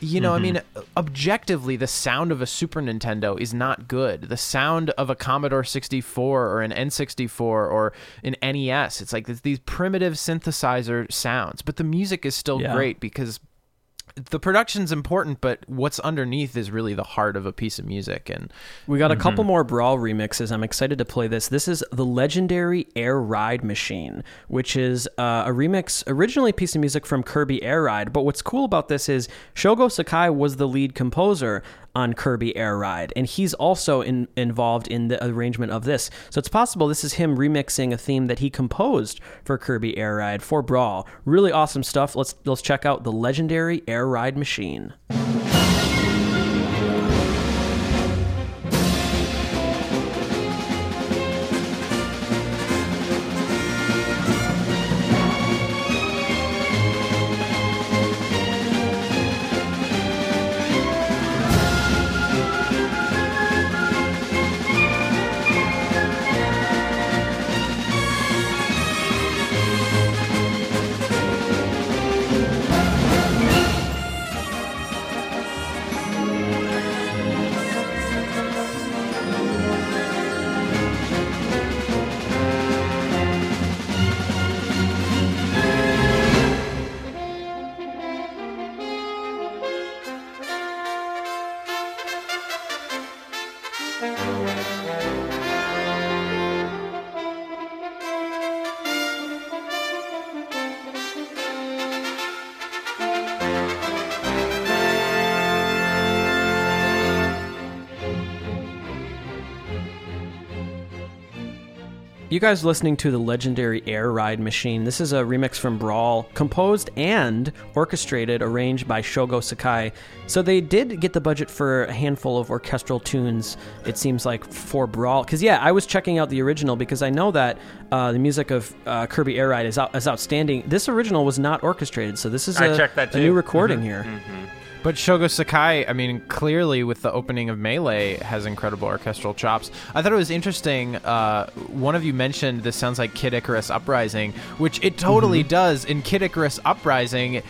you know, I mean, mm-hmm. objectively, the sound of a Super Nintendo is not good. The sound of a Commodore 64 or an N64 or an NES, it's like these primitive synthesizer sounds, but the music is still Yeah. great because the production's important, but what's underneath is really the heart of a piece of music. And We got a couple more Brawl remixes. I'm excited to play this. This is the legendary Air Ride Machine, which is uh, a remix, originally a piece of music from Kirby Air Ride. But what's cool about this is Shogo Sakai was the lead composer on Kirby Air Ride, and he's also in, involved in the arrangement of this. So it's possible this is him remixing a theme that he composed for Kirby Air Ride for Brawl. Really awesome stuff. Let's let's check out the legendary Air Ride Machine. You guys listening to the legendary Air Ride Machine. This is a remix from Brawl, composed and orchestrated, arranged by Shogo Sakai. So they did get the budget for a handful of orchestral tunes, it seems like, for Brawl. Because, yeah, I was checking out the original because I know that uh, the music of uh, Kirby Air Ride is, out, is outstanding. This original was not orchestrated, so this is a, a new recording here. But Shogo Sakai, I mean, clearly with the opening of Melee, has incredible orchestral chops. I thought it was interesting. Uh, one of you mentioned this sounds like Kid Icarus Uprising, which it totally does. In Kid Icarus Uprising,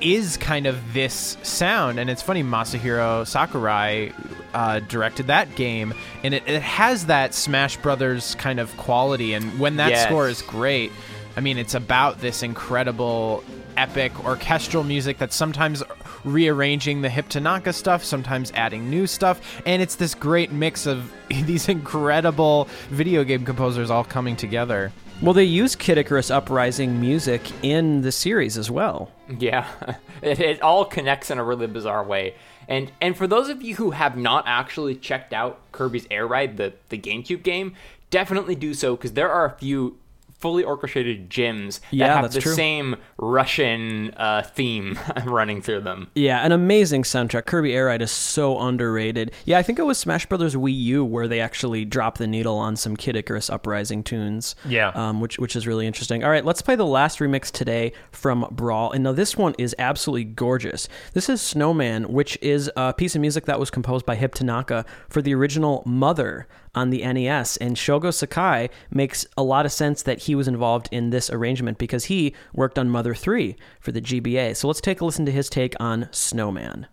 is kind of this sound, and it's funny. Masahiro Sakurai uh, directed that game, and it, it has that Smash Brothers kind of quality. And when that Yes. score is great, I mean, it's about this incredible, epic orchestral music that's sometimes rearranging the Hip Tanaka stuff, sometimes adding new stuff, and it's this great mix of these incredible video game composers all coming together. Well, they use Kid Icarus Uprising music in the series as well. Yeah, it, it all connects in a really bizarre way. And and for those of you who have not actually checked out Kirby's Air Ride, the the GameCube game, definitely do so because there are a few fully orchestrated gyms that Yeah, have the true. same Russian uh, theme running through them. Yeah, an amazing soundtrack. Kirby Air Ride is so underrated. Yeah, I think it was Smash Brothers Wii U where they actually dropped the needle on some Kid Icarus Uprising tunes. Yeah. um, which which is really interesting. All right, let's play the last remix today from Brawl, and now this one is absolutely gorgeous. This is Snowman, which is a piece of music that was composed by Hip Tanaka for the original Mother on the NES, and Shogo Sakai makes a lot of sense that he was involved in this arrangement because he worked on Mother 3 for the GBA. So let's take a listen to his take on Snowman.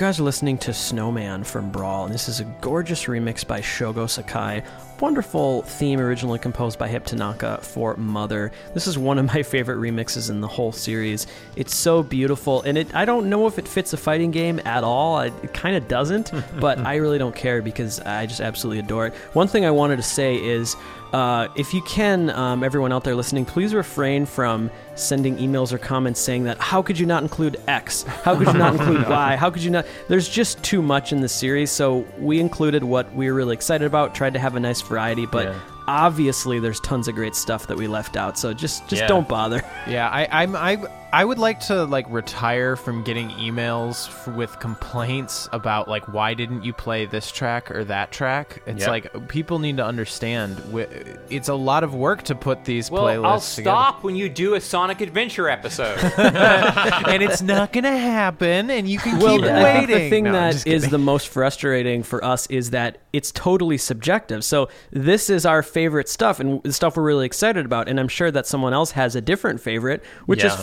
Guys are listening to Snowman from Brawl, and this is a gorgeous remix by Shogo Sakai. Wonderful theme originally composed by Hip Tanaka for Mother. This is one of my favorite remixes in the whole series. It's so beautiful, and it I don't know if it fits a fighting game at all. It, it kind of doesn't, but I really don't care because I just absolutely adore it. One thing I wanted to say is uh, if you can, um, everyone out there listening, please refrain from sending emails or comments saying that how could you not include X? How could you not include Y? How could you not? There's just too much in the series, so we included what we were really excited about, tried to have a nice variety, but Yeah. obviously there's tons of great stuff that we left out. So just just Yeah. don't bother. Yeah, I, I'm I I would like to like retire from getting emails f- with complaints about like why didn't you play this track or that track. It's Yep. like people need to understand wi- it's a lot of work to put these Well, playlists I'll together. stop when you do a Sonic Adventure episode. and it's not gonna happen, and you can Well, keep I waiting. think the thing No, I'm that just is kidding. the most frustrating for us is that it's totally subjective. So this is our favorite stuff and the stuff we're really excited about, and I'm sure that someone else has a different favorite, which is Yeah.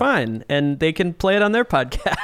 And they can play it on their podcast.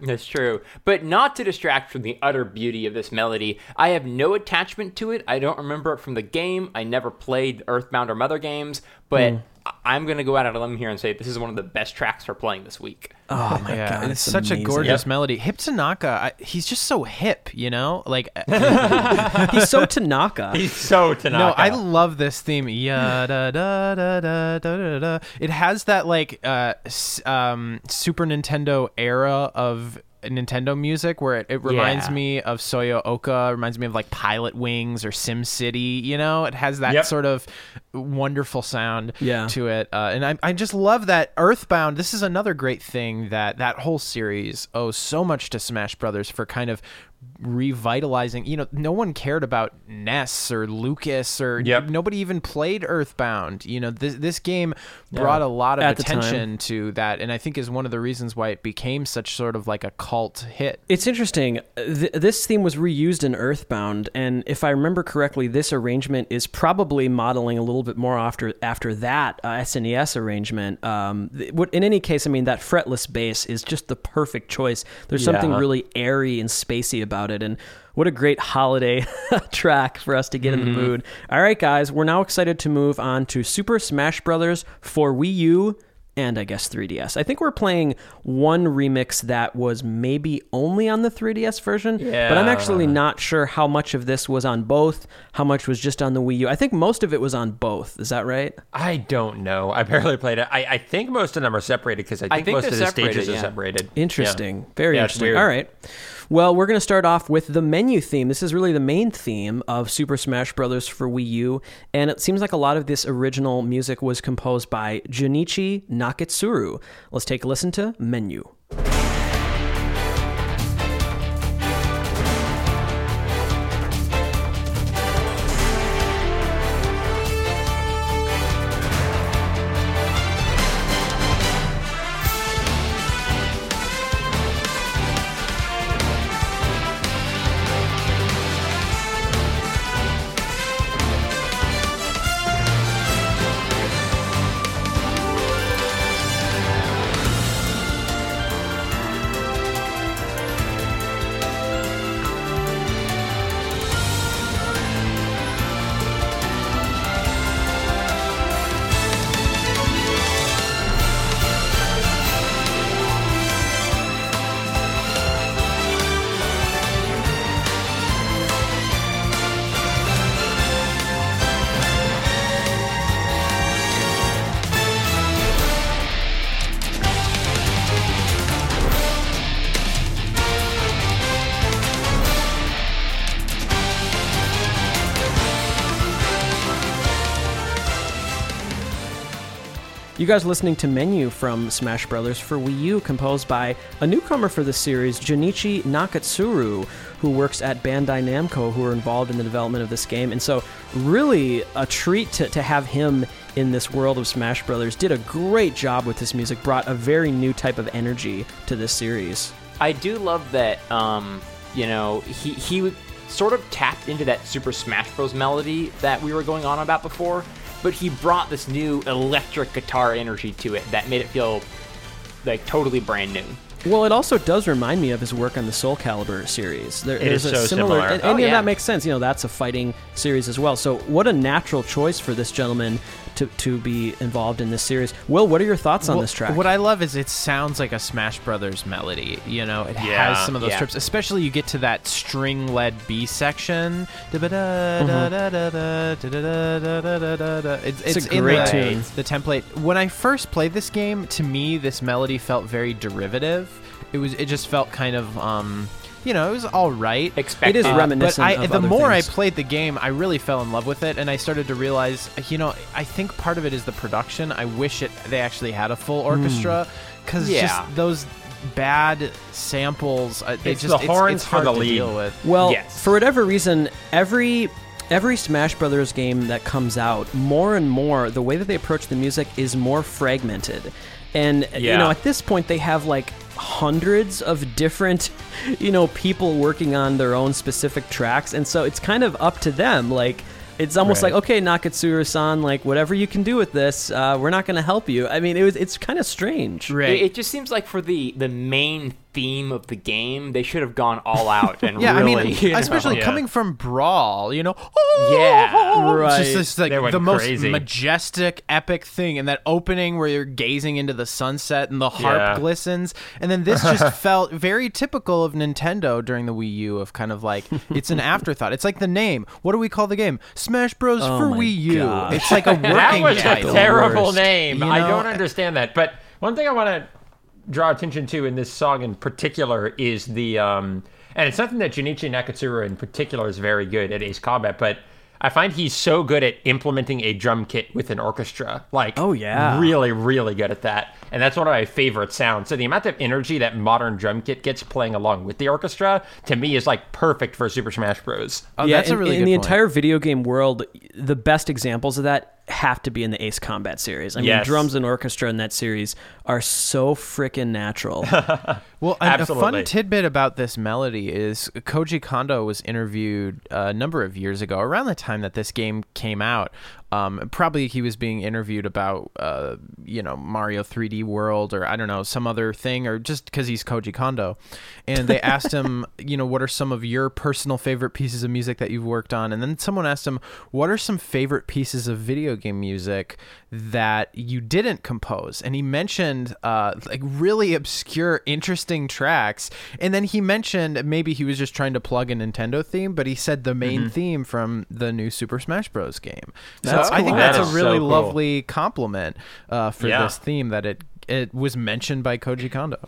That's true. But not to distract from the utter beauty of this melody, I have no attachment to it. I don't remember it from the game. I never played Earthbound or Mother games, but I- I'm going to go out on a limb here and say this is one of the best tracks we're playing this week. oh my yeah, god, it's, such amazing. a gorgeous Yep. melody. Hip Tanaka, I, he's just so hip, you know. Like, He's so Tanaka. He's so Tanaka. no, I love this theme. Yeah, da da da da da da da. It has that like uh, s- um, Super Nintendo era of Nintendo music where it, it reminds Yeah. me of Soyo Oka, reminds me of like Pilot Wings or Sim City. You know, it has that Yep. sort of wonderful sound Yeah. to it, uh, and I, I just love that Earthbound. This is another great thing that that whole series owes so much to Smash Brothers for kind of revitalizing. You know, no one cared about Ness or Lucas or Yep. nobody even played Earthbound. You know, this this game brought a lot of At attention to that, and I think is one of the reasons why it became such sort of like a cult hit. It's interesting. Th- this theme was reused in Earthbound, and if I remember correctly, this arrangement is probably modeling a little bit more after after that uh, SNES arrangement. Um, th- what- in any case, I mean that fretless bass is just the perfect choice. There's something really airy and spacey about it, and what a great holiday track for us to get in the mm-hmm. mood. All right, guys, we're now excited to move on to Super Smash Brothers for Wii U and I guess 3DS. I think we're playing one remix that was maybe only on the 3DS version, but I'm actually not sure how much of this was on both, how much was just on the Wii U. I think most of it was on both. Is that right? I don't know. I barely played it. I, I think most of them are separated because I think, think most of the stages yeah. are separated. Interesting. Yeah. Very Yeah, interesting. All right. Well, we're going to start off with the menu theme. This is really the main theme of Super Smash Bros. for Wii U, and it seems like a lot of this original music was composed by Junichi Nakatsuru. Let's take a listen to Menu. Guys listening to Menu from Smash Brothers for Wii U, composed by a newcomer for the series, Junichi Nakatsuru, who works at Bandai Namco, who are involved in the development of this game. And so, really, a treat to, to have him in this world of Smash Brothers. Did a great job with this music, brought a very new type of energy to this series. I do love that. Um, you know, he he sort of tapped into that Super Smash Bros. melody that we were going on about before, but he brought this new electric guitar energy to it that made it feel like totally brand new. Well, it also does remind me of his work on the Soul Calibur series. There, It there's a so similar, similar. and, Oh, and yeah, yeah. that makes sense. You know, that's a fighting series as well. So, what a natural choice for this gentleman to, to be involved in this series. Will, what are your thoughts on Well, this track? What I love is it sounds like a Smash Brothers melody. You know, it Yeah, has some of those yeah. trips, especially you get to that string-led B section. It's, It's it's a great the, tune. the template. When I first played this game, to me, this melody felt very derivative. It was. It just felt kind of. um you know, it was all right. Expected. It is Uh, reminiscent but I, of the other more things. I played the game, I really fell in love with it, and I started to realize, you know, I think part of it is the production. I wish it they actually had a full Hmm. orchestra because Yeah. just those bad samples, uh, they It's just the horns it's, it's for hard the to lead. deal with. Well, Yes. for whatever reason, every every Smash Brothers game that comes out, more and more, the way that they approach the music is more fragmented. And you know, at this point, they have like hundreds of different, you know, people working on their own specific tracks, and so it's kind of up to them. Like. It's almost Right. like okay, Nakatsuru-san, like whatever you can do with this, uh, we're not going to help you. I mean, it was it's kind of strange. Right. It, it just seems like for the the main theme of the game, they should have gone all out and yeah, really, I mean, you know. especially Yeah. coming from Brawl, you know. Yeah, right. It's just this, like the most crazy. majestic, epic thing, and that opening where you're gazing into the sunset and the harp Yeah. glistens, and then this just felt very typical of Nintendo during the Wii U of kind of like it's an afterthought. It's like the name. What do we call the game? Smash Bros. Oh for Wii U. gosh. It's like a working that was title. a terrible Worst. name. You I don't understand that. But one thing I want to draw attention to in this song in particular is the um, and it's something that Junichi Nakatsuru in particular is very good at Ace Combat, but I find he's so good at implementing a drum kit with an orchestra. Like, Oh, yeah. really, really good at that. And that's one of my favorite sounds. So the amount of energy that modern drum kit gets playing along with the orchestra to me is like perfect for Super Smash Bros. Oh, yeah, that's in, a really in good the point. entire video game world, the best examples of that have to be in the Ace Combat series. I mean, Yes. drums and orchestra in that series are so freaking natural. Well, a, a fun tidbit about this melody is Koji Kondo was interviewed a number of years ago, around the time that this game came out. Um, probably he was being interviewed about, uh, you know, Mario 3D World or I don't know, some other thing, or just because he's Koji Kondo. And they asked him, you know, what are some of your personal favorite pieces of music that you've worked on? And then someone asked him, what are some favorite pieces of video game music that you didn't compose? And he mentioned uh, like really obscure, interesting tracks. And then he mentioned maybe he was just trying to plug a Nintendo theme, but he said the main theme from the new Super Smash Bros. game. So That's I think cool. that's a really so cool. lovely compliment uh, for Yeah. this theme that it it was mentioned by Koji Kondo.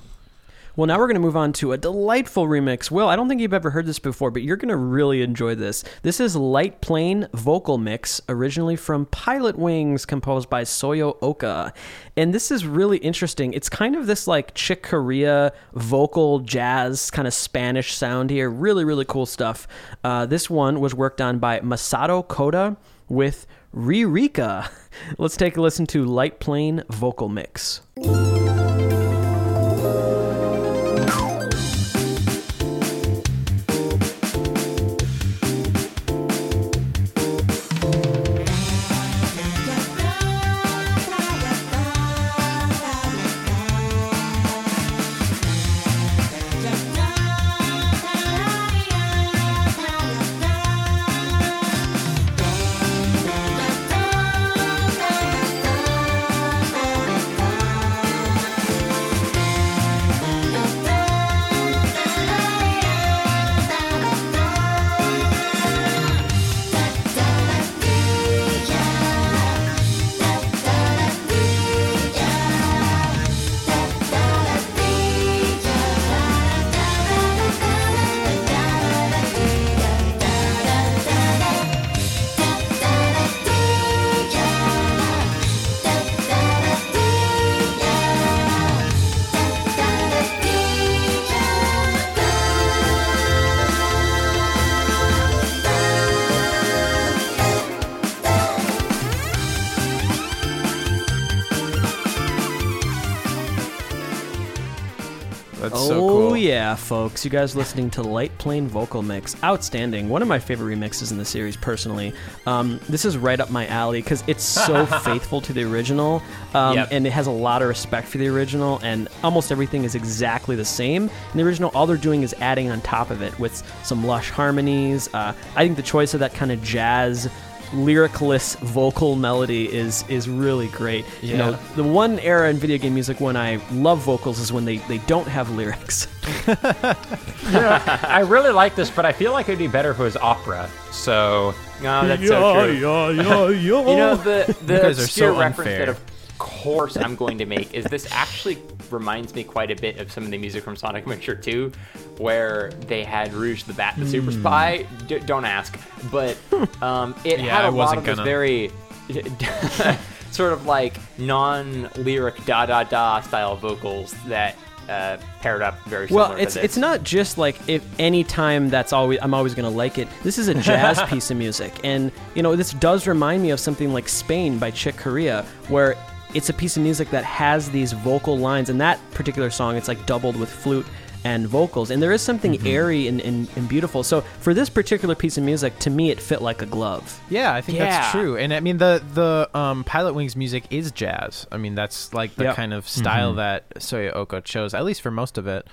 Well, now we're going to move on to a delightful remix. Will, I don't think you've ever heard this before, but you're going to really enjoy this. This is Light Plane Vocal Mix, originally from Pilot Wings, composed by Soyo Oka. And this is really interesting. It's kind of this like Chick Corea vocal jazz kind of Spanish sound here. Really, really cool stuff. Uh, this one was worked on by Masato Koda with Ririka. Let's take a listen to Light Plane Vocal Mix. You guys listening to Light Plane Vocal Mix, outstanding. One of my favorite remixes in the series, personally. Um, this is right up my alley because it's so faithful to the original, um, Yep. and it has a lot of respect for the original. And almost everything is exactly the same. In the original, all they're doing is adding on top of it with some lush harmonies. Uh, I think the choice of that kind of jazz. Lyricless vocal melody is is really great. You know, the one era in video game music when I love vocals is when they, they don't have lyrics. I really like this, but I feel like it'd be better if it was opera. So No, oh, that's so true. You know the the guys are obscure so reference unfair. that of course I'm going to make is this actually reminds me quite a bit of some of the music from Sonic Adventure 2, where they had Rouge the Bat, the Super Hmm. Spy. D- don't ask, but um, it Yeah, had a lot of gonna. very sort of like non-lyric da da da style vocals that uh, paired up very. Well, it's this. it's not just like if any time that's always I'm always gonna like it. This is a jazz piece of music, and you know this does remind me of something like Spain by Chick Corea, where it's a piece of music that has these vocal lines. And that particular song, it's like doubled with flute and vocals, and there is something Mm-hmm. airy and, and, and beautiful. So for this particular piece of music, to me, it fit like a glove. Yeah, I think Yeah. that's true. And I mean the the um, Pilot Wings music is jazz. I mean that's like the Yep. kind of style that Soyo Oka chose, at least for most of it.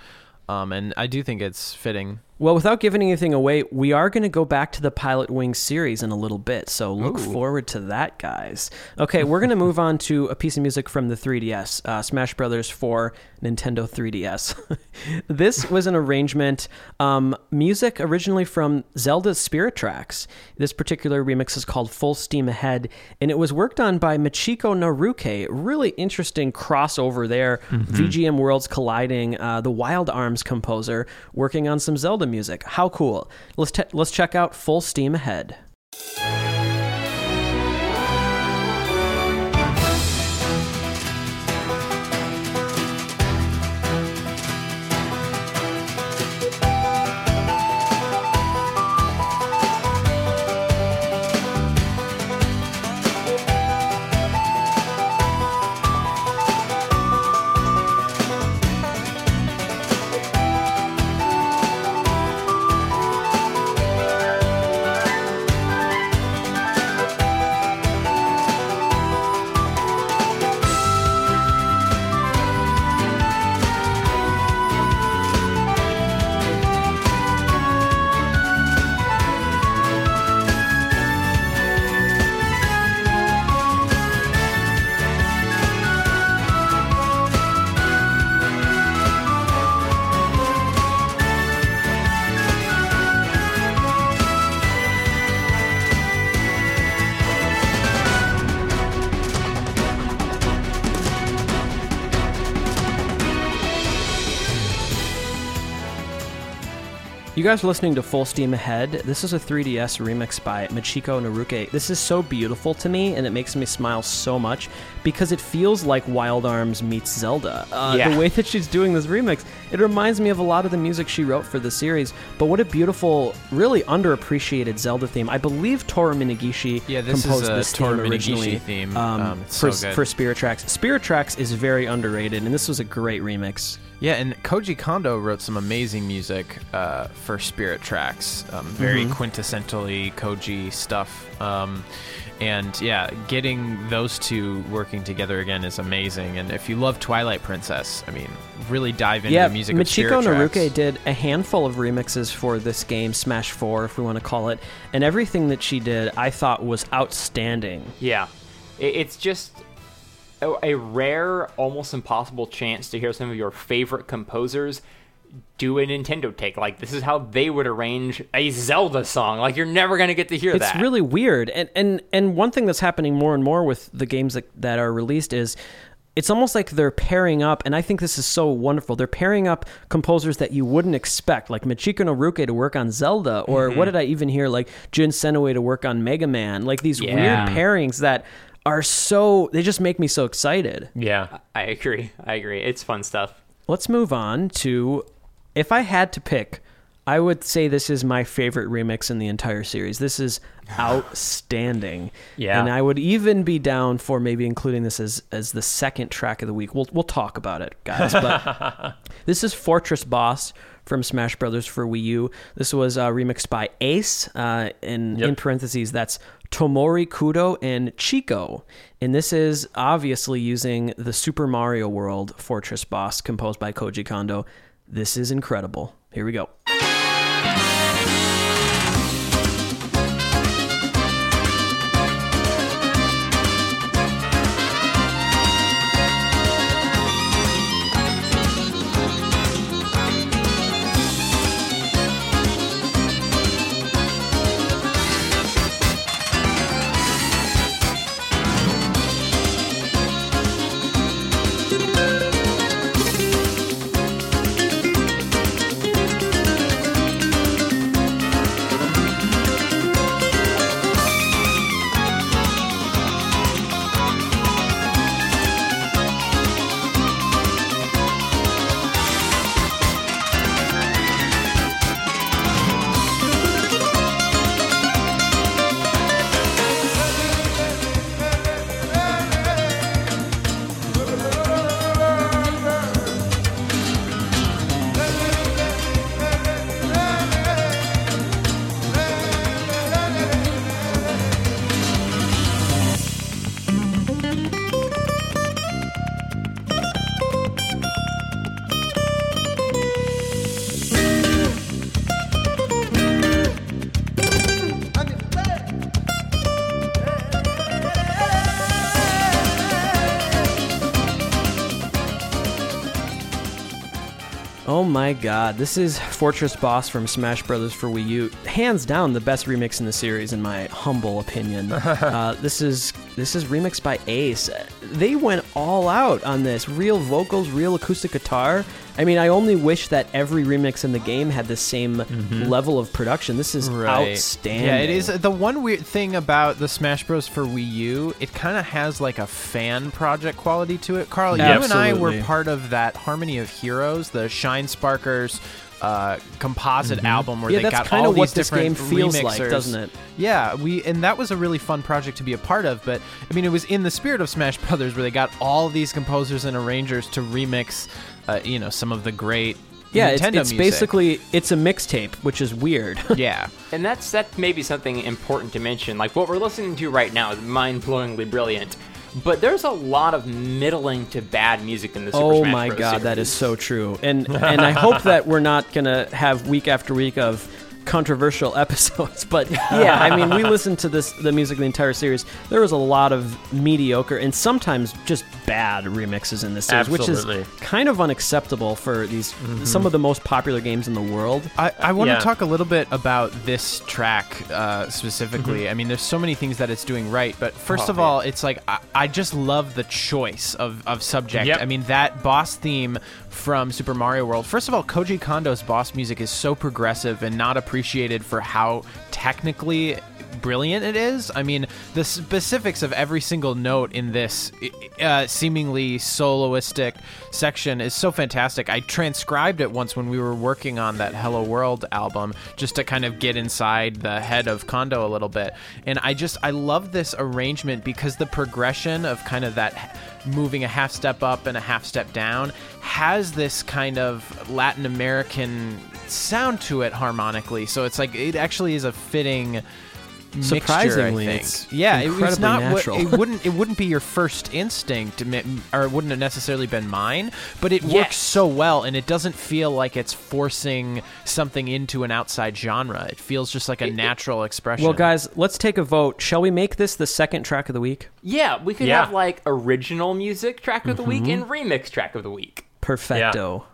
Um, and I do think it's fitting. Well, without giving anything away, we are going to go back to the Pilot Wings series in a little bit, so look forward to that, guys. Okay, we're going to move on to a piece of music from the 3DS, uh, Smash Brothers for Nintendo 3DS. this was an arrangement, um, music originally from Zelda's Spirit Tracks. This particular remix is called Full Steam Ahead, and it was worked on by Michiko Naruke. Really interesting crossover there. VGM Worlds colliding, uh, the Wild Arms composer working on some Zelda music. How cool! Let's te- let's check out Full Steam Ahead. Guys are listening to Full Steam Ahead. This is a 3DS remix by Michiko Naruke. This is so beautiful to me, and it makes me smile so much because it feels like Wild Arms meets Zelda. Uh, Yeah. The way that she's doing this remix, it reminds me of a lot of the music she wrote for the series. But what a beautiful, really underappreciated Zelda theme. I believe Toru Minagishi Yeah, this is composed a this Toru theme Minagishi originally theme. um, Um, for, so for Spirit Tracks. Spirit Tracks is very underrated, and this was a great remix. Yeah, and Koji Kondo wrote some amazing music uh, for Spirit Tracks. Um, very Mm-hmm. quintessentially Koji stuff. Um, and yeah, getting those two working together again is amazing. And if you love Twilight Princess, I mean, really dive into yeah, the music of Michiko Spirit Naruke Tracks. did a handful of remixes for this game, Smash 4, if we want to call it, and everything that she did I thought was outstanding. Yeah, it's just a, a rare, almost impossible chance to hear some of your favorite composers do a Nintendo take. Like this is how they would arrange a Zelda song. Like you're never gonna get to hear It's that. It's really weird. And, and and one thing that's happening more and more with the games that, that are released is it's almost like they're pairing up, and I think this is so wonderful. They're pairing up composers that you wouldn't expect, like Michiko Naruke to work on Zelda, or Mm-hmm. what did I even hear, like Jun Senoue to work on Mega Man. Like these Yeah. weird pairings that are so, they just make me so excited. yeah, I agree. I agree. It's fun stuff. Let's move on to if I had to pick I would say this is my favorite remix in the entire series. This is outstanding. Yeah. And I would even be down for maybe including this as as the second track of the week. We'll we'll talk about it, guys. But this is Fortress Boss from Smash Brothers for Wii U. This was uh, remixed by Ace. Uh, in Yep. in parentheses, that's Tomori Kudo and Chico. And this is obviously using the Super Mario World Fortress Boss composed by Koji Kondo. This is incredible. Here we go. My god, this is Fortress Boss from Smash Brothers for Wii U. Hands down the best remix in the series in my humble opinion. uh, this is this is remixed by Ace. They went all out on this. Real vocals, real acoustic guitar. I mean, I only wish that every remix in the game had the same mm-hmm. level of production. This is outstanding. Yeah, it is. The one weird thing about the Smash Bros. for Wii U, it kind of has like a fan project quality to it. Karl, you and I were part of that Harmony of Heroes, the Shine Sparkers uh, composite album where Yeah, they that's got kinda all what these different game feels like, remixers. doesn't it? Yeah, we and that was a really fun project to be a part of. But I mean, it was in the spirit of Smash Brothers where they got all these composers and arrangers to remix, uh, you know, some of the great yeah, it's, Nintendo it's music. basically it's a mixtape, which is weird. yeah. And that's that's maybe something important to mention. Like what we're listening to right now is mind-blowingly brilliant, but there's a lot of middling to bad music in the Super oh Smash my Bros. god, that is so true. And and I hope that we're not gonna have week after week of controversial episodes. But yeah, I mean, we listened to this the music of the entire series. There was a lot of mediocre and sometimes just bad remixes in this series, which is kind of unacceptable for these some of the most popular games in the world. I, I want Yeah. to talk a little bit about this track uh, specifically. Mm-hmm. I mean, there's so many things that it's doing right, but first Oh, of all, it's like I, I just love the choice of, of subject. Yep. I mean, that boss theme from Super Mario World. First of all, Koji Kondo's boss music is so progressive and not appreciated for how technically brilliant it is. I mean, the specifics of every single note in this uh, seemingly soloistic section is so fantastic. I transcribed it once when we were working on that Hello World album just to kind of get inside the head of Kondo a little bit. And I just, I love this arrangement because the progression of kind of that moving a half step up and a half step down has this kind of Latin American sound to it harmonically. So it's like, it actually is a fitting Surprisingly, I think. it's yeah, it was not natural. what it wouldn't it wouldn't be your first instinct, or it wouldn't have necessarily been mine. But it Yes. works so well, and it doesn't feel like it's forcing something into an outside genre. It feels just like a natural expression. Well, guys, let's take a vote. Shall we make this the second track of the week? Yeah, we could Yeah. have like original music track of the week Mm-hmm. and remix track of the week. Perfecto.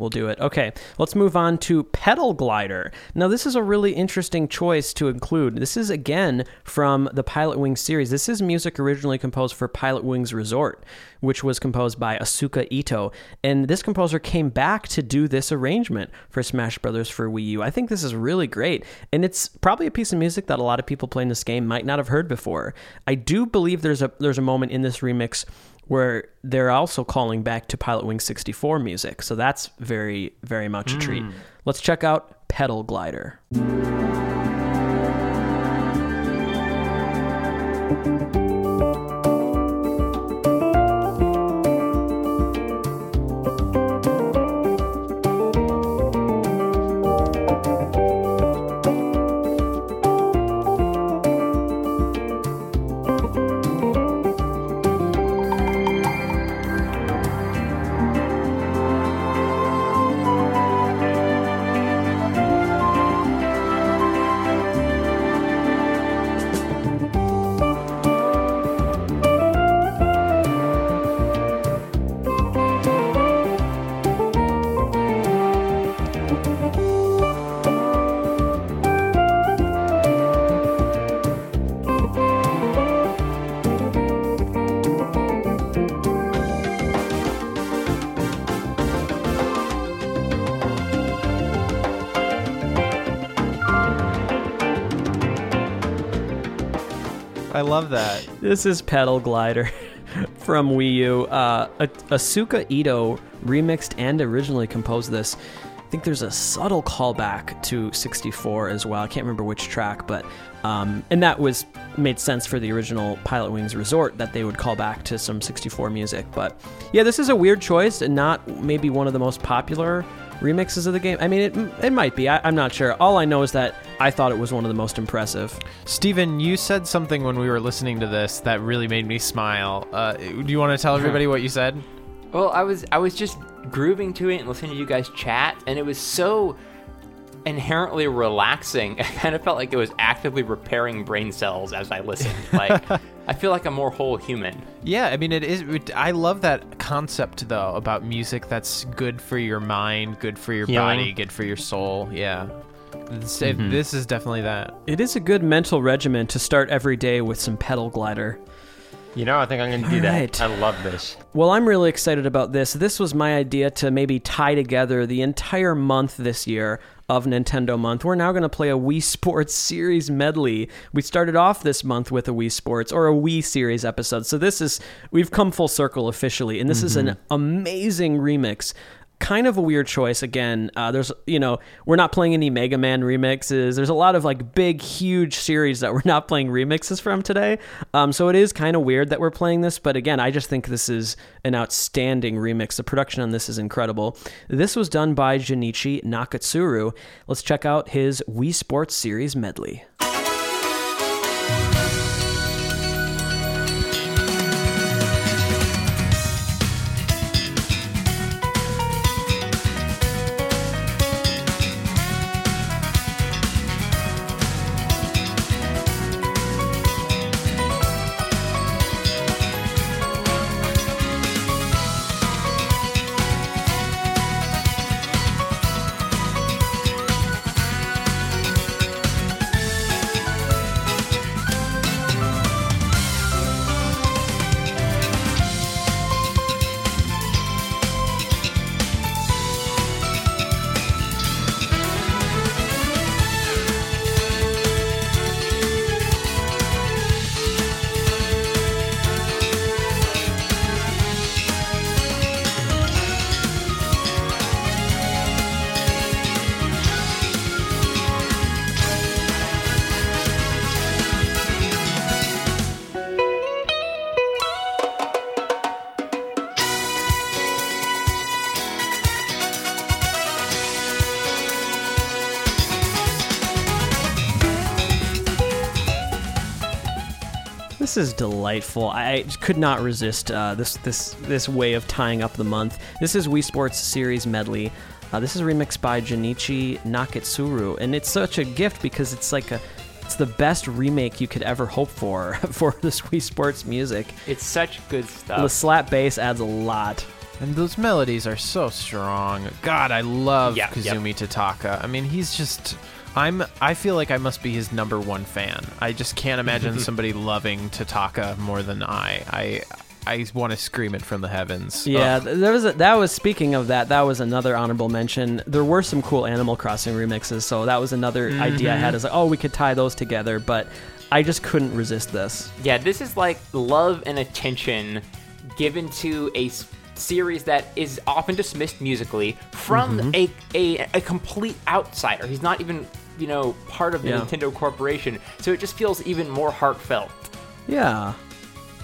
We'll do it. Okay, let's move on to Pedal Glider. Now, this is a really interesting choice to include. This is again from the Pilot Wings series. This is music originally composed for Pilot Wings Resort, which was composed by Asuka Ito. And this composer came back to do this arrangement for Smash Brothers for Wii U. I think this is really great. And it's probably a piece of music that a lot of people playing this game might not have heard before. I do believe there's a there's a moment in this remix where they're also calling back to Pilot Wing 64 music. So that's very, very much a hmm. treat. Let's check out Pedal Glider. Love that. This is Pedal Glider from Wii U. Uh, Asuka Ito remixed and originally composed this. I think there's a subtle callback to 64 as well. I can't remember which track, but um, and that was made sense for the original Pilot Wings Resort that they would call back to some 64 music. But yeah, this is a weird choice and not maybe one of the most popular remixes of the game. I mean, it it might be. I, am not sure. All I know is that I thought it was one of the most impressive. Steven, you said something when we were listening to this that really made me smile. Uh, do you want to tell everybody what you said? Well, I was I was just grooving to it and listening to you guys chat, and it was so inherently relaxing. I kind of felt like it was actively repairing brain cells as I listened. Like I feel like a more whole human. Yeah, I mean it is. It, I love that concept though about music that's good for your mind, good for your Healing. body, good for your soul. Yeah. This, mm-hmm. it- this is definitely that. It is a good mental regimen to start every day with some pedal glider. You know, I think I'm going to do All that. I love this. Well, I'm really excited about this. This was my idea to maybe tie together the entire month this year of Nintendo Month. We're now going to play a Wii Sports Series medley. We started off this month with a Wii Sports or a Wii Series episode. So this is we've come full circle officially, and this is an mm-hmm. amazing remix. Kind of a weird choice. Again, uh, there's you know we're not playing any Mega Man remixes. There's a lot of like big, huge series that we're not playing remixes from today. Um, so it is kind of weird that we're playing this. But again, I just think this is an outstanding remix. The production on this is incredible. This was done by Junichi Nakatsuru. Let's check out his Wii Sports Series medley. Is delightful. I could not resist uh, this this this way of tying up the month. This is Wii Sports Series medley. Uh, this is remixed by Junichi Nakatsuru, and it's such a gift because it's like a it's the best remake you could ever hope for for this Wii Sports music. It's such good stuff. The slap bass adds a lot. And those melodies are so strong. God, I love Yeah, yep. Kazumi Totaka. I mean, he's just I'm I feel like I must be his number one fan. I just can't imagine somebody loving Totaka more than I. I I want to scream it from the heavens. Yeah, Ugh. there was a, that was speaking of that. That was another honorable mention. There were some cool Animal Crossing remixes, so that was another mm-hmm. idea I had. Is like, oh, we could tie those together, but I just couldn't resist this. Yeah, this is like love and attention given to a s- series that is often dismissed musically from mm-hmm. a, a a complete outsider. He's not even you know part of the Yeah. Nintendo Corporation, so it just feels even more heartfelt. Yeah.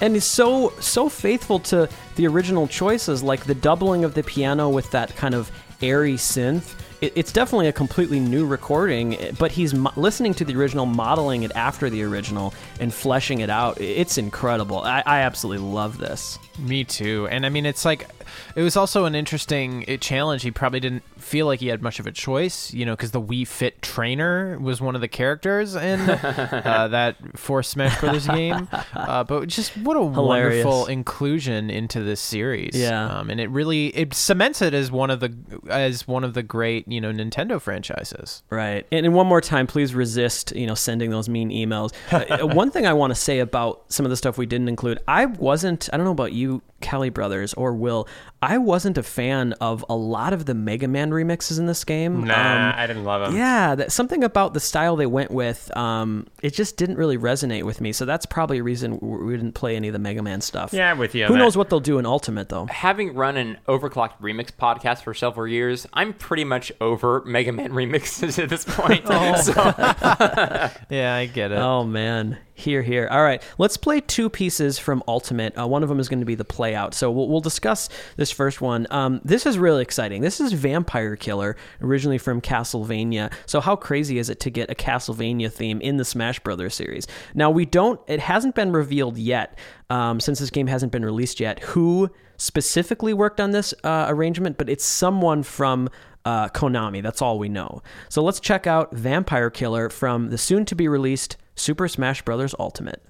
And he's so so faithful to the original choices, like the doubling of the piano with that kind of airy synth. It, it's definitely a completely new recording, but he's mo- listening to the original, modeling it after the original, and fleshing it out. It's incredible. I, I absolutely love this. Me too. And I mean, it's like it was also an interesting uh, challenge. He probably didn't feel like he had much of a choice, you know, because the Wii Fit trainer was one of the characters in uh, that for Smash Brothers game. Uh, but just what a Hilarious. wonderful inclusion into this series. Yeah. um, and it really it cements it as one of the as one of the great you know Nintendo franchises. Right. And, and one more time, please resist, you know, sending those mean emails. Uh, one thing I want to say about some of the stuff we didn't include, I wasn't, I don't know about you, Kelly Brothers or Will, I wasn't a fan of a lot of the Mega Man remixes in this game. Nah, Um, I didn't love them. yeah, that, something about the style they went with, um, it just didn't really resonate with me. So that's probably a reason we we didn't play any of the Mega Man stuff. Yeah, I'm with you Who that. knows what they'll do in Ultimate, though? Having run an overclocked remix podcast for several years, I'm pretty much over Mega Man remixes at this point. So Yeah, I get it. Oh man, here, here. All right, let's play two pieces from Ultimate. Uh, one of them is going to be the play out. So we'll, we'll discuss this first one. Um, this is really exciting. This is Vampire Killer, originally from Castlevania. So how crazy is it to get a Castlevania theme in the Smash Brothers series? Now we don't. It hasn't been revealed yet, um, since this game hasn't been released yet. Who specifically worked on this uh, arrangement? But it's someone from uh, Konami. That's all we know. So let's check out Vampire Killer from the soon to be released Super Smash Bros. Ultimate.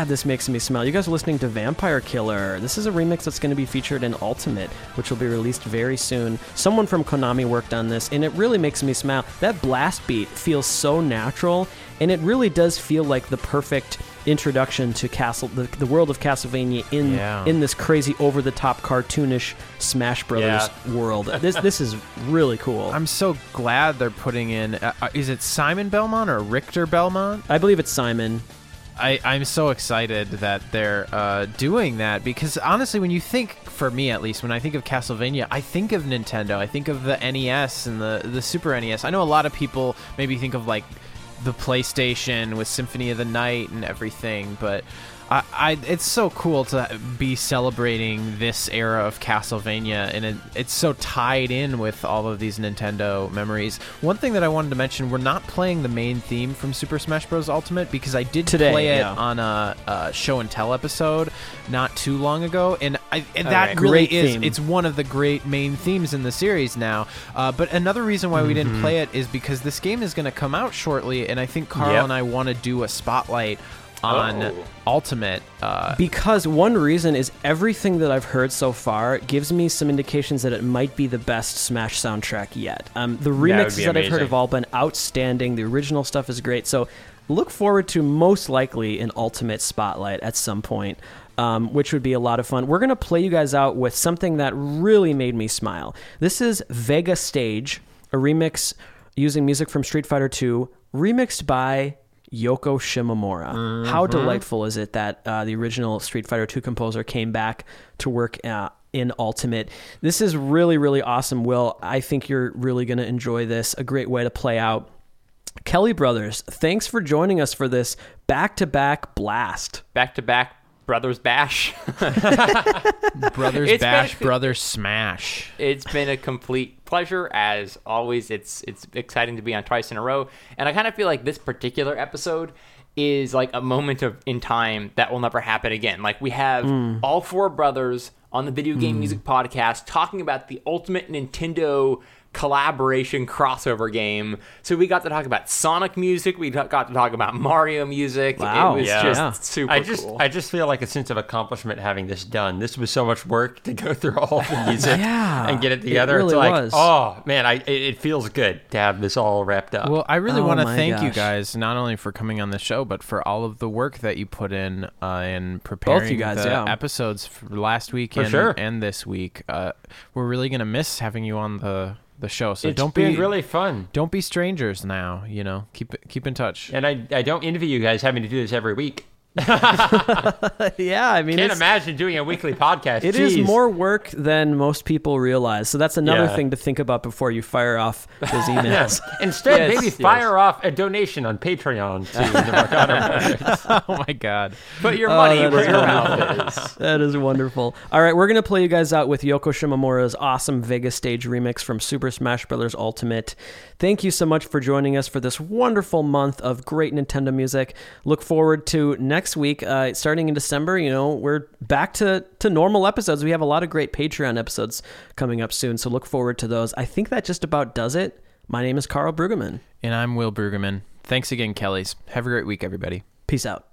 God, this makes me smell. You guys are listening to Vampire Killer. This is a remix that's going to be featured in Ultimate, which will be released very soon. Someone from Konami worked on this, and it really makes me smile. That blast beat feels so natural, and it really does feel like the perfect introduction to Castle, the, the world of Castlevania in Yeah. in this crazy over the top cartoonish Smash Brothers world. This this is really cool. I'm so glad they're putting in. Uh, uh, is it Simon Belmont or Richter Belmont? I believe it's Simon. I, I'm so excited that they're uh, doing that because honestly, when you think, for me at least, when I think of Castlevania, I think of Nintendo. I think of the NES and the the Super NES. I know a lot of people maybe think of like the PlayStation with Symphony of the Night and everything, but I, I it's so cool to be celebrating this era of Castlevania, and it, it's so tied in with all of these Nintendo memories. One thing that I wanted to mention: we're not playing the main theme from Super Smash Bros. Ultimate because I did Today, play it yeah. on a, a show and tell episode not too long ago, and, I, and that right. really Great is theme. it's one of the great main themes in the series now. Uh, but another reason why we Mm-hmm. didn't play it is because this game is going to come out shortly, and I think Karl Yep. and I want to do a spotlight on Oh. Ultimate. Uh, Because one reason is everything that I've heard so far gives me some indications that it might be the best Smash soundtrack yet. Um, the remixes be that, I've heard have all been outstanding. The original stuff is great. So look forward to most likely an Ultimate Spotlight at some point. Um, which would be a lot of fun. We're going to play you guys out with something that really made me smile. This is Vega Stage, a remix using music from Street Fighter II, remixed by Yoko Shimomura. How delightful is it that uh, the original Street Fighter II composer came back to work uh, in Ultimate? This is really, really awesome, Will. I think you're really going to enjoy this. A great way to play out. Kelly Brothers, thanks for joining us for this back to back blast. Back to back Brothers Bash. Brothers It's bash, been- brothers smash. it's been a complete pleasure as always. It's it's exciting to be on twice in a row, and I kind of feel like this particular episode is like a moment of in time that will never happen again. Like we have mm. all four brothers on the video game mm. music podcast talking about the ultimate Nintendo collaboration crossover game. So we got to talk about Sonic music. We got to talk about Mario music. Wow. It was Yeah. just Yeah. super I just cool. I just feel like a sense of accomplishment having this done. This was so much work to go through all the music Yeah, and get it together. it together. really it's like, was. oh man, I it, it feels good to have this all wrapped up. Well, I really Oh want to my thank you guys not only for coming on the show, but for all of the work that you put in uh, in preparing guys, the yeah. episodes for last week For and, sure. and this week. Uh, we're really gonna miss having you on the the show. So it's don't be really fun. don't be strangers now. You know, keep keep in touch. And I, I don't envy you guys having to do this every week. yeah, I mean, Can't imagine doing a weekly podcast. It is Jeez. more work than most people realize. So that's another Yeah. thing to think about before you fire off those emails. Yes. Instead, Yes, maybe yes. fire off a donation on Patreon to oh my god. Put your oh, money that where is your mouth is. That is wonderful. All right, we're gonna play you guys out with Yoko Shimomura's awesome Vegas stage remix from Super Smash Bros. Ultimate. Thank you so much for joining us for this wonderful month of great Nintendo music. Look forward to next week, uh, starting in December. You know, we're back to to normal episodes. We have a lot of great Patreon episodes coming up soon, so look forward to those. I think that just about does it. My name is Karl Brueggemann. And I'm Will Brueggemann. Thanks again, Kellys. Have a great week, everybody. Peace out.